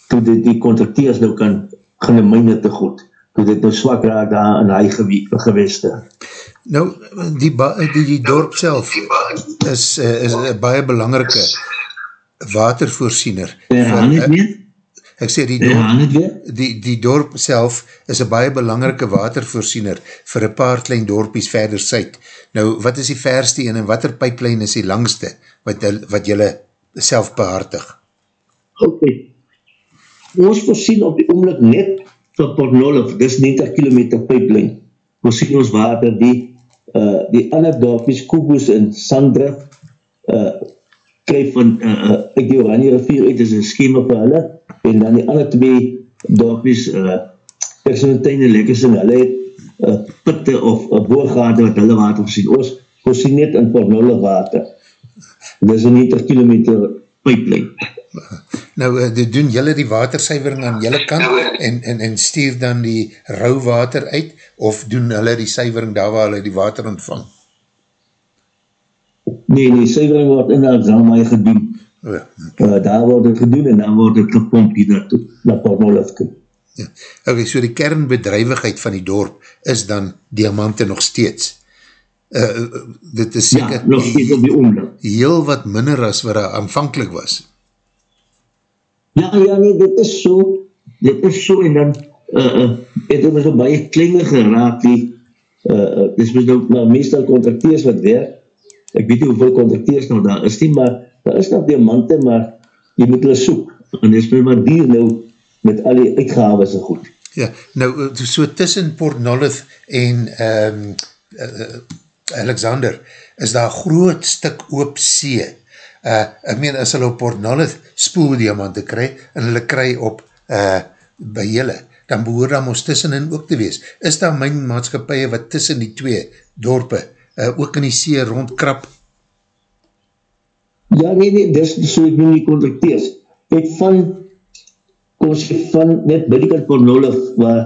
toe die, die contracteers nou kan, gaan die myne te goed, toe dit nou swak raak daar in hy geweste. Nou, die, die, die dorp self is, is een baie belangrike watervoorziener. Ja, van, nie? Ek sê die dorp, die, die dorp self is een baie belangrike watervoorsiener vir een paar klein dorpies verder suid. Nou, wat is die verste een en wat er pipeline is die langste wat, wat jylle self behartig? Ok. Ons voorsien op die oomlik net vir Port Nollof, dis 90 km pipeline, voorsien ons water die, uh, die ander dorpies, Koeboes en Sandra, uh, krijg van uh, uh, uit die Oranje rivier uit, is een schema vir hulle, en dan die ander twee dorpies, uh, Persentein en Lekkersen, hulle het uh, pitte of uh, boorgate wat hulle water voorsien. Ons voorsien net in Port Nollof water. Dis een 90 km pipeline. Nou, uh, doen jylle die watersuivering aan jylle kant en, en, en stuur dan die rauw water uit, of doen hulle die suivering daar waar hulle die water ontvang? Nee, nee, suivering word in Alzheimer gedoen. Oh, Uh, daar word het gedoen en dan word het gepomp hier naartoe, na Port Nollof toe. ja. Ok, so die kernbedrijvigheid van die dorp is dan diamante nog steeds. Uh, dit is Ja, seker nog steeds op die oomlik. heel wat minder as wat daar aanvankelijk was. Ja, ja, nee, dit is so. Dit is so en dan uh, uh, het ons so baie kleiner geraak die uh, dis mys nou maar meestal contracteurs wat werk. Ek weet nie hoeveel contracteurs nog daar is nie, maar daar is nog diamante, maar jy moet hulle soek. En dis mys maar duur nou met al die uitgaves en goed. Ja, nou, uh, so tussen Port Nolloth en um, uh, Alexander is daar groot stuk oop see. Uh, ek meen, as hulle op Port Nolloth spoeldiamante kry, en hulle kry op uh, by julle, dan behoor daar ons tussenin ook te wees. Is daar myn maatskapie wat tussen die twee dorpe uh, ook in die see rondkrap? Ja, nee, nee, dis so ek noem die contracteurs. Kijk, van, kom sê, van net by die kant Pornolof, waar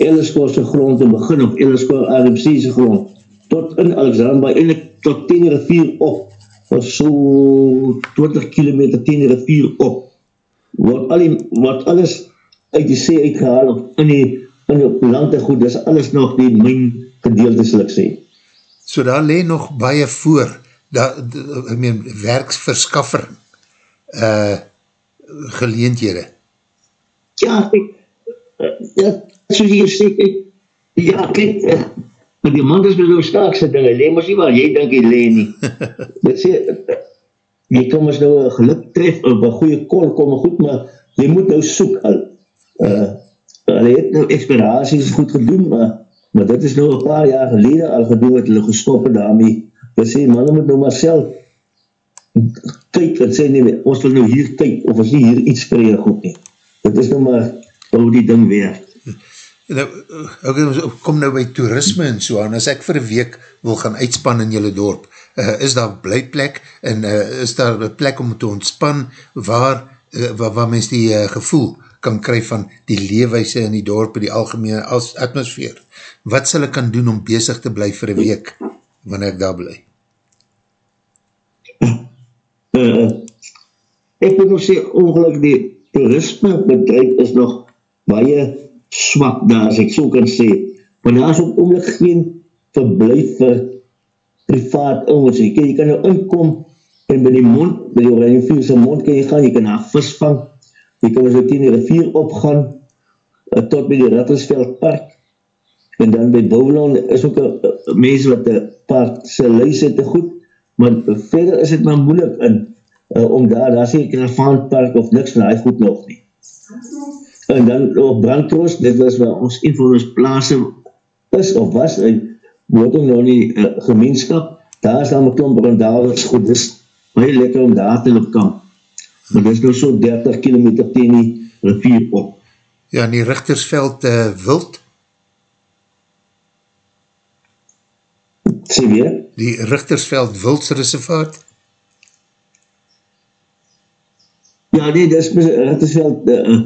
Elleskoor se grond te begin, of Elleskoor RMC se grond, tot in Alexander, eindelijk tot 10 rivier op, of so 20 kilometer 10 rivier op, word, al die, word alles uit die see uitgehaal, of in die, in die land en goed, dis alles nog die myn gedeelte, sal ek sê. So daar leen nog baie voor, daar, d- ek meen, werksverskaffering, uh, geleendhede. Ja, ek, uh, ja, soos jy sê, ek, ja, kyk, uh, maar die man is met zo'n staakse dinge, leen mos nie waar jy denk jy leen nie. Dit sê, uh, jy kom ons nou een geluk tref, op een goeie kol, kom goed, maar jy moet nou soek al. Uh, hulle het nou expiraties goed gedoen, maar, maar dit is nou een paar jaar gelede al gedoen, het hulle gestoppen daarmee. Dit sê, man, moet nou maar self kyk en sê nie, ons wil nou hier kyk, of ons nie hier iets krijg goed nie. Dit is nou maar hoe die ding werk. Nou, kom nou by toerisme en so aan, as ek vir een week wil gaan uitspan in jylle dorp, uh, is daar blijplek en uh, is daar een plek om te ontspan waar, uh, waar, waar mens die uh, gevoel kan kry van die leewijse in die dorp, die algemene atmosfeer. Wat sal ek kan doen om bezig te bly vir een week, wanneer ek daar bly? Uh, ek moet sê, ongelukkig die toerisme bedrijf is nog baie swak daar, as ek so kan sê. Want daar is op oomlik geen verblijf vir privaat ouwens. Jy, kan- jy kan nou inkom en by die mond, by die oranje vier sy mond kan jy gaan, jy kan daar vis vang, jy kan so teen die rivier opgaan, uh, tot by die Rattersveld park, en dan by Bouwland is ook een uh, mens wat een paar luis het te goed, maar verder is het maar moeilik in, uh, om daar, daar is nie een karavaanpark of niks van die goed nog nie. En dan op Brandtroos, dit was waar ons een van ons plaas is of was, en word ook nog nie uh, gemeenskap, daar is dan my klomp brandavers goed, dis baie lekker om daar te loop kamp. Maar dit is nou so 30 km teen die rivier op. Ja, in die Richtersveld uh, wild, Sê weer? die Richtersveld wildsreservaat, Ja, nee, dis is wel uh,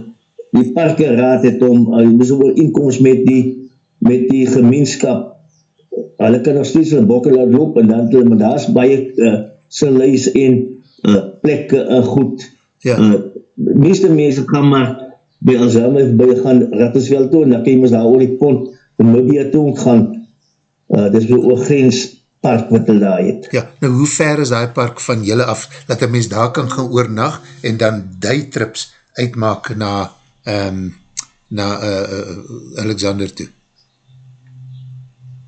die parkenraad het om uh, dis oor inkomst met die met die gemeenskap. Hulle kan nog steeds hulle bokke laat loop en dan hulle maar daar's baie uh, seleis en uh, plekke uh, goed. Ja. Uh, meeste mense kan maar by Alzheimer by gaan Rattersveld toe en dan kan jy mos daar oor die pont Namibia toe gaan. Uh, dis by Oorgrens park wat hulle daar het. Ja, nou hoe ver is die park van julle af, dat een mens daar kan gaan oornag en dan die trips uitmaak na um, na uh, uh, Alexander toe?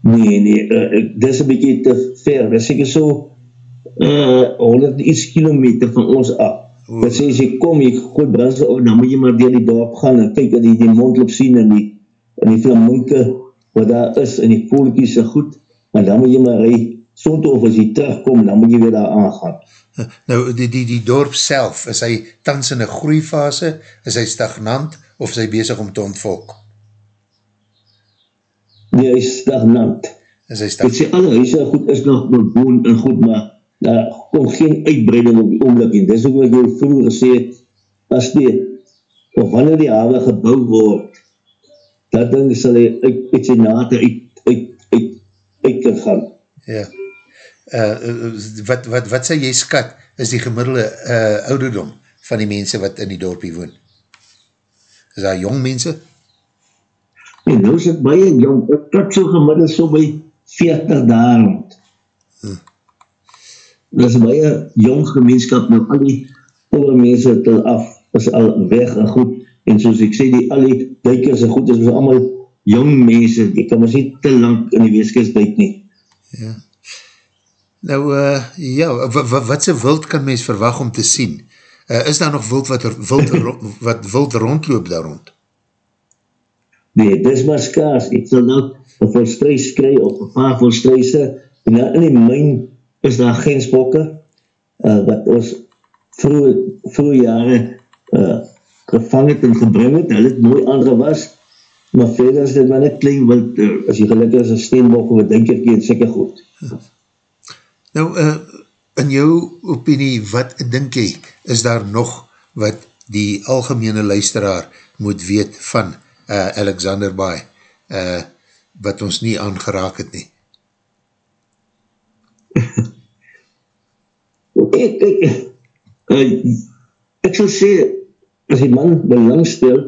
Nee, nee, uh, dit is een beetje te ver, dit is ek so uh, 100 iets kilometer van ons af. Dat sê, as jy kom, jy gooi brandstof op, dan moet jy maar door die dorp gaan en kyk, en die, die mondloop sien en die, en die flaminke wat daar is, en die voelkies is goed, en dan moet jy maar rij, soont of as jy terugkom, dan moet jy weer daar aangaan. Nou, die, die, die dorp self, is hy tans in een groeifase, is hy stagnant, of is hy bezig om te ontvolk? Nee, hy is stagnant. Is hy stagnant? Ek sê, alle huise goed is nog bewoon en goed, maar daar kom geen uitbreiding op die oomlik en dis ook wat jy vroeger gesê het, as die, of wanneer die hawe gebouw word, dat ding sal hy uit, uit sy nate uit, uit, uit, uit kan gaan. Ja. Uh, wat, wat, wat sê jy skat, is die gemiddelde uh, ouderdom van die mense wat in die dorpie woon? Is daar jong mense? En nou is het baie jong, ek tot so gemiddeld so by 40 daar rond. Hm. Dat is baie jong gemeenskap, nou al die oude mense het al af, is al weg en goed, en soos ek sê, die al die duikers en goed, is ons allemaal jong mense, die kan ons nie te lang in die weeskis duik nie. Ja. Nou, uh, ja, wat se wild kan mens verwag om te sien? Uh, is daar nog wild wat, er, wild, wat wild rondloop daar rond? Nee, dis maar skaars. Ek sal nou een volstruis kry, of een paar volstruise, en nou in die myn is daar geen spokke, uh, wat ons vroege jare uh, gevang het en gebring het, hulle het mooi andere was, maar verder is dit maar net klein wild, uh, as jy gelukkig is een steenbokke, wat denk ek jy, het goed. Nou, uh, in jou opinie, wat denk jy, is daar nog wat die algemene luisteraar moet weet van uh, Alexander Bay, uh, wat ons nie aangeraak het nie? ek, ek, uh, ek sal sê, as die man belangstel,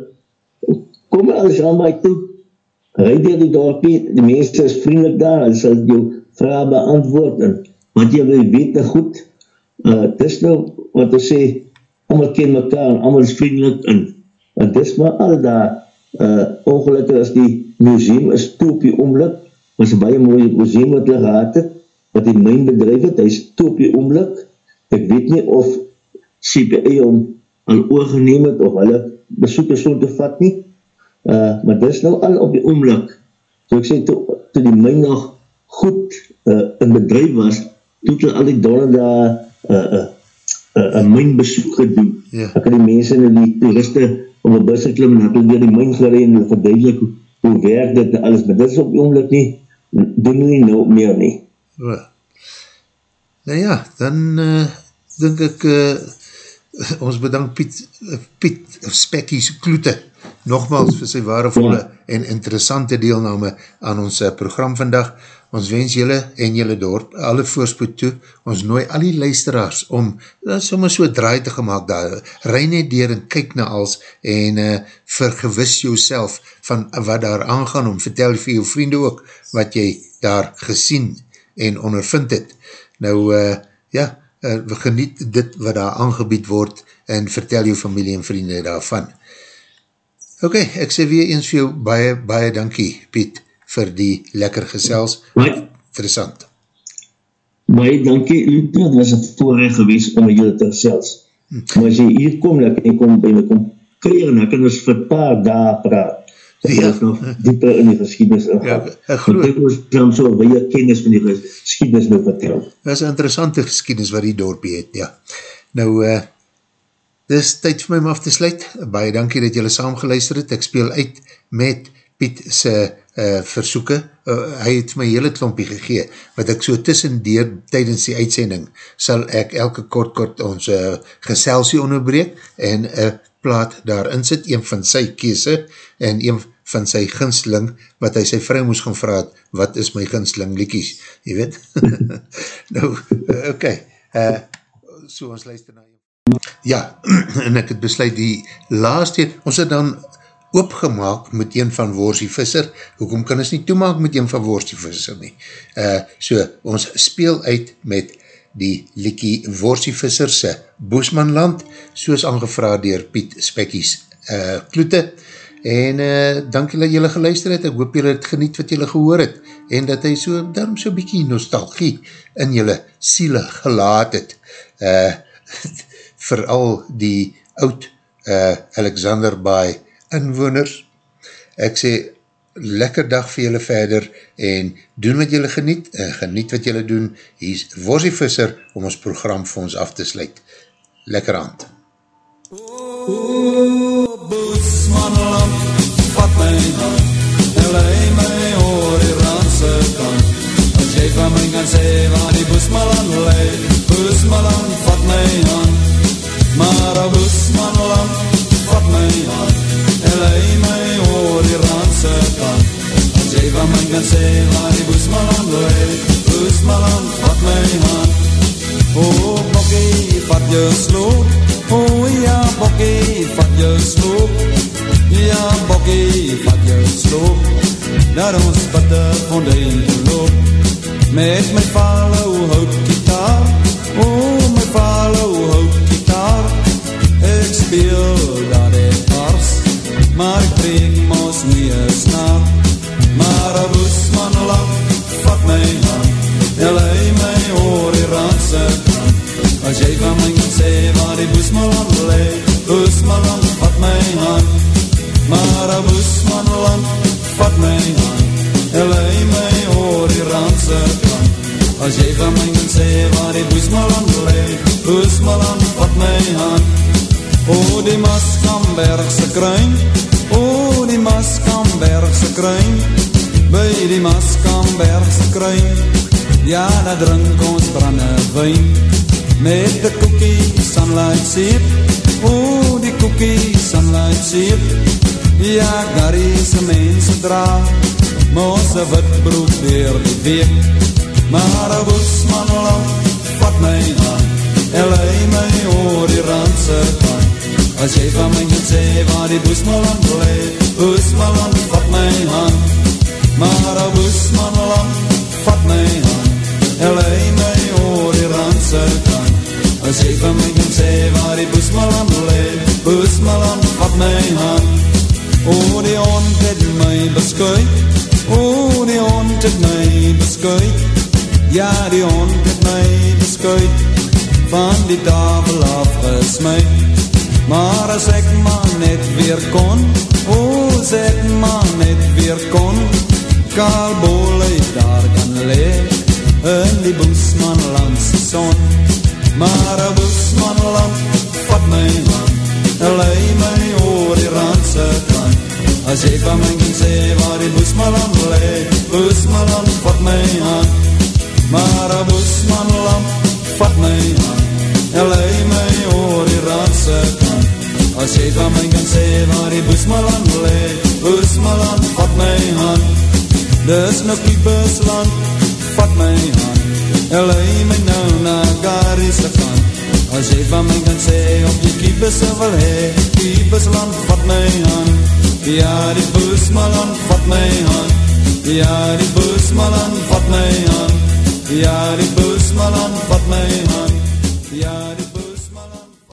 kom alles aan my toe, rijd hier die dorpie, die meeste is vriendelijk daar, en sal jou vraag beantwoord, en wat jy wil weet nou goed, uh, dis nou wat ons sê, allemaal ken mekaar, en allemaal is vriendelijk, en, en dis maar al daar, uh, ongelukkig as die museum is toe op die omlik, was een baie mooie museum wat hulle gehad het, wat die myn bedrijf het, hy is toe op die omlik, ek weet nie of CPA om aan oorgeneem het, of hulle besoekers so te vat nie, uh, maar dis nou al op die omlik, so ek sê, toe, toe die myn nog goed uh, in bedrijf was, toe het al die donne daar uh, uh, uh, een myn besoek gedoen, ja. ek het die mense en die toeriste op een bus geklim en het hulle weer die myn gereen en hulle verduidelik hoe, hoe werk dit en alles, maar dit is op die omlik nie, doen nie nou meer nie. Ja. Nou ja, dan uh, denk ek, uh, ons bedank Piet, Piet Spekkies Kloete, nogmaals vir sy waardevolle en interessante deelname aan ons uh, program vandag. Ons wens julle en julle dorp alle voorspoed toe. Ons nooi al die luisteraars om uh, soms so draai te gemaakt daar. Rij net dier en kyk na als en uh, vergewis jouself van wat daar aangaan om. Vertel vir jou vrienden ook wat jy daar gesien en ondervind het. Nou, uh, ja, uh, we geniet dit wat daar aangebied word en vertel jou familie en vrienden daarvan. Ok, ek sê weer eens vir jou baie, baie dankie, Piet, vir die lekker gesels. Baie, Interessant. Baie dankie, Luto, het was een voorrecht gewees om julle te gesels. Hm. Maar as jy hier kom, ek kom by my kom kreeg, en ek kan ons vir paar dagen praat ja. is nog dieper in die geschiedenis ingaan. Ja, ek geloof. Dit is dan so baie kennis van die geschiedenis nou vertel. Dat is een interessante geschiedenis wat die dorpie het, ja. Nou, uh, dit is tyd vir my om af te sluit. Baie dankie dat julle saam geluister het. Ek speel uit met Piet sy uh, versoeken. Uh, hy het my hele klompie gegee, wat ek so tussen deur tydens die uitsending, sal ek elke kort kort ons uh, geselsie onderbreek en een uh, plaat daarin sit, een van sy kese en een van sy ginsling, wat hy sy vrou moes gaan vraag, wat is my ginsling liekies, jy weet? nou, oké, okay. uh, so ons luister na. Ja, en ek het besluit die laatste, ons het dan oopgemaak met een van Worsie Visser, hoekom kan ons nie toemaak met een van Worsie Visser nie? Uh, so, ons speel uit met die Likie Worsie Visser se Boesmanland, soos aangevraad dier Piet Spekkies uh, kloete, en uh, dank julle julle geluister het, ek hoop julle het geniet wat julle gehoor het, en dat hy so, daarom so bykie nostalgie in julle siele gelaat het, uh, vooral die oud uh, Alexander Baai inwoners, ek sê, lekker dag vir julle verder, en doen wat julle geniet, en geniet wat julle doen, hier is Wosie Visser, om ons program vir ons af te sluit. Lekker hand. O, boesman lamp, vat my hand, en lei my oor die randse kant. As jy van my kan sê, waar die boesman lei, boesman lamp, vat my hand. Maar o, boesman lamp, kan sê, waar die lei, boesman lamp, vat my hand. O, bokkie, vat jou sloot, O ja, bokkie, vat jou sloop Ja, bokkie, vat jou sloop Naar ons bitte fondein te loop Met my follow hout gitaar. O, my follow hout gitaar. Ek speel dat ek pars Maar ek breek mos nie een snaar Maar a boesman lach, vat my hand En lei my oor die randse kant As jy van my kan sê waar die boesmaland leid, boesmaland vat my hand. Maar a boesmaland vat my hand, en lei my oor die randse kant. As jy van my kan sê waar die boesmaland leid, boesmaland vat my hand. O die Maskambergse kruin, o die Maskambergse kruin, by die Maskambergse kruin, ja, daar drink ons brande wijn met die cookie sunlight seep o die cookie sunlight seep ja Gary se mense dra. Moose wit broek dier die week. Maar a boesman lang vat my aan en lei my oor die randse kant as jy van my kan sê waar die boesman lang lei boesman lang vat my aan maar a boesman lang vat my aan en lei my oor die randse kant As jy van my kan sê waar die boesmaland leef, boesmaland vat my hand. O die hond het my beskuit, o die hond het my beskuit, ja die hond het my beskuit, van die tafel afgesmuit. Maar as ek maar net weer kon, o as ek maar net weer kon, kaalbol uit daar kan leef, in die boesmanlandse son. Maar a boesman lamp, vat my en lei my oor die randse kant. As jy van my kan sê waar die boesman lamp lei, boesman lamp, vat my hand. Maar a boesman lamp, vat my en lei my oor die randse kant. As jy van my kan sê waar die boesman lamp lei, boesman lamp, vat my hand. Dis nou kiepes land, vat my hand. En lei my nou na Garyse kant As jy van my kan sê Op die kiebisse wil hee Kiebis land vat my hand. Ja die boesmaland vat my hand. Ja die boesmaland vat my hand. Ja die boesmaland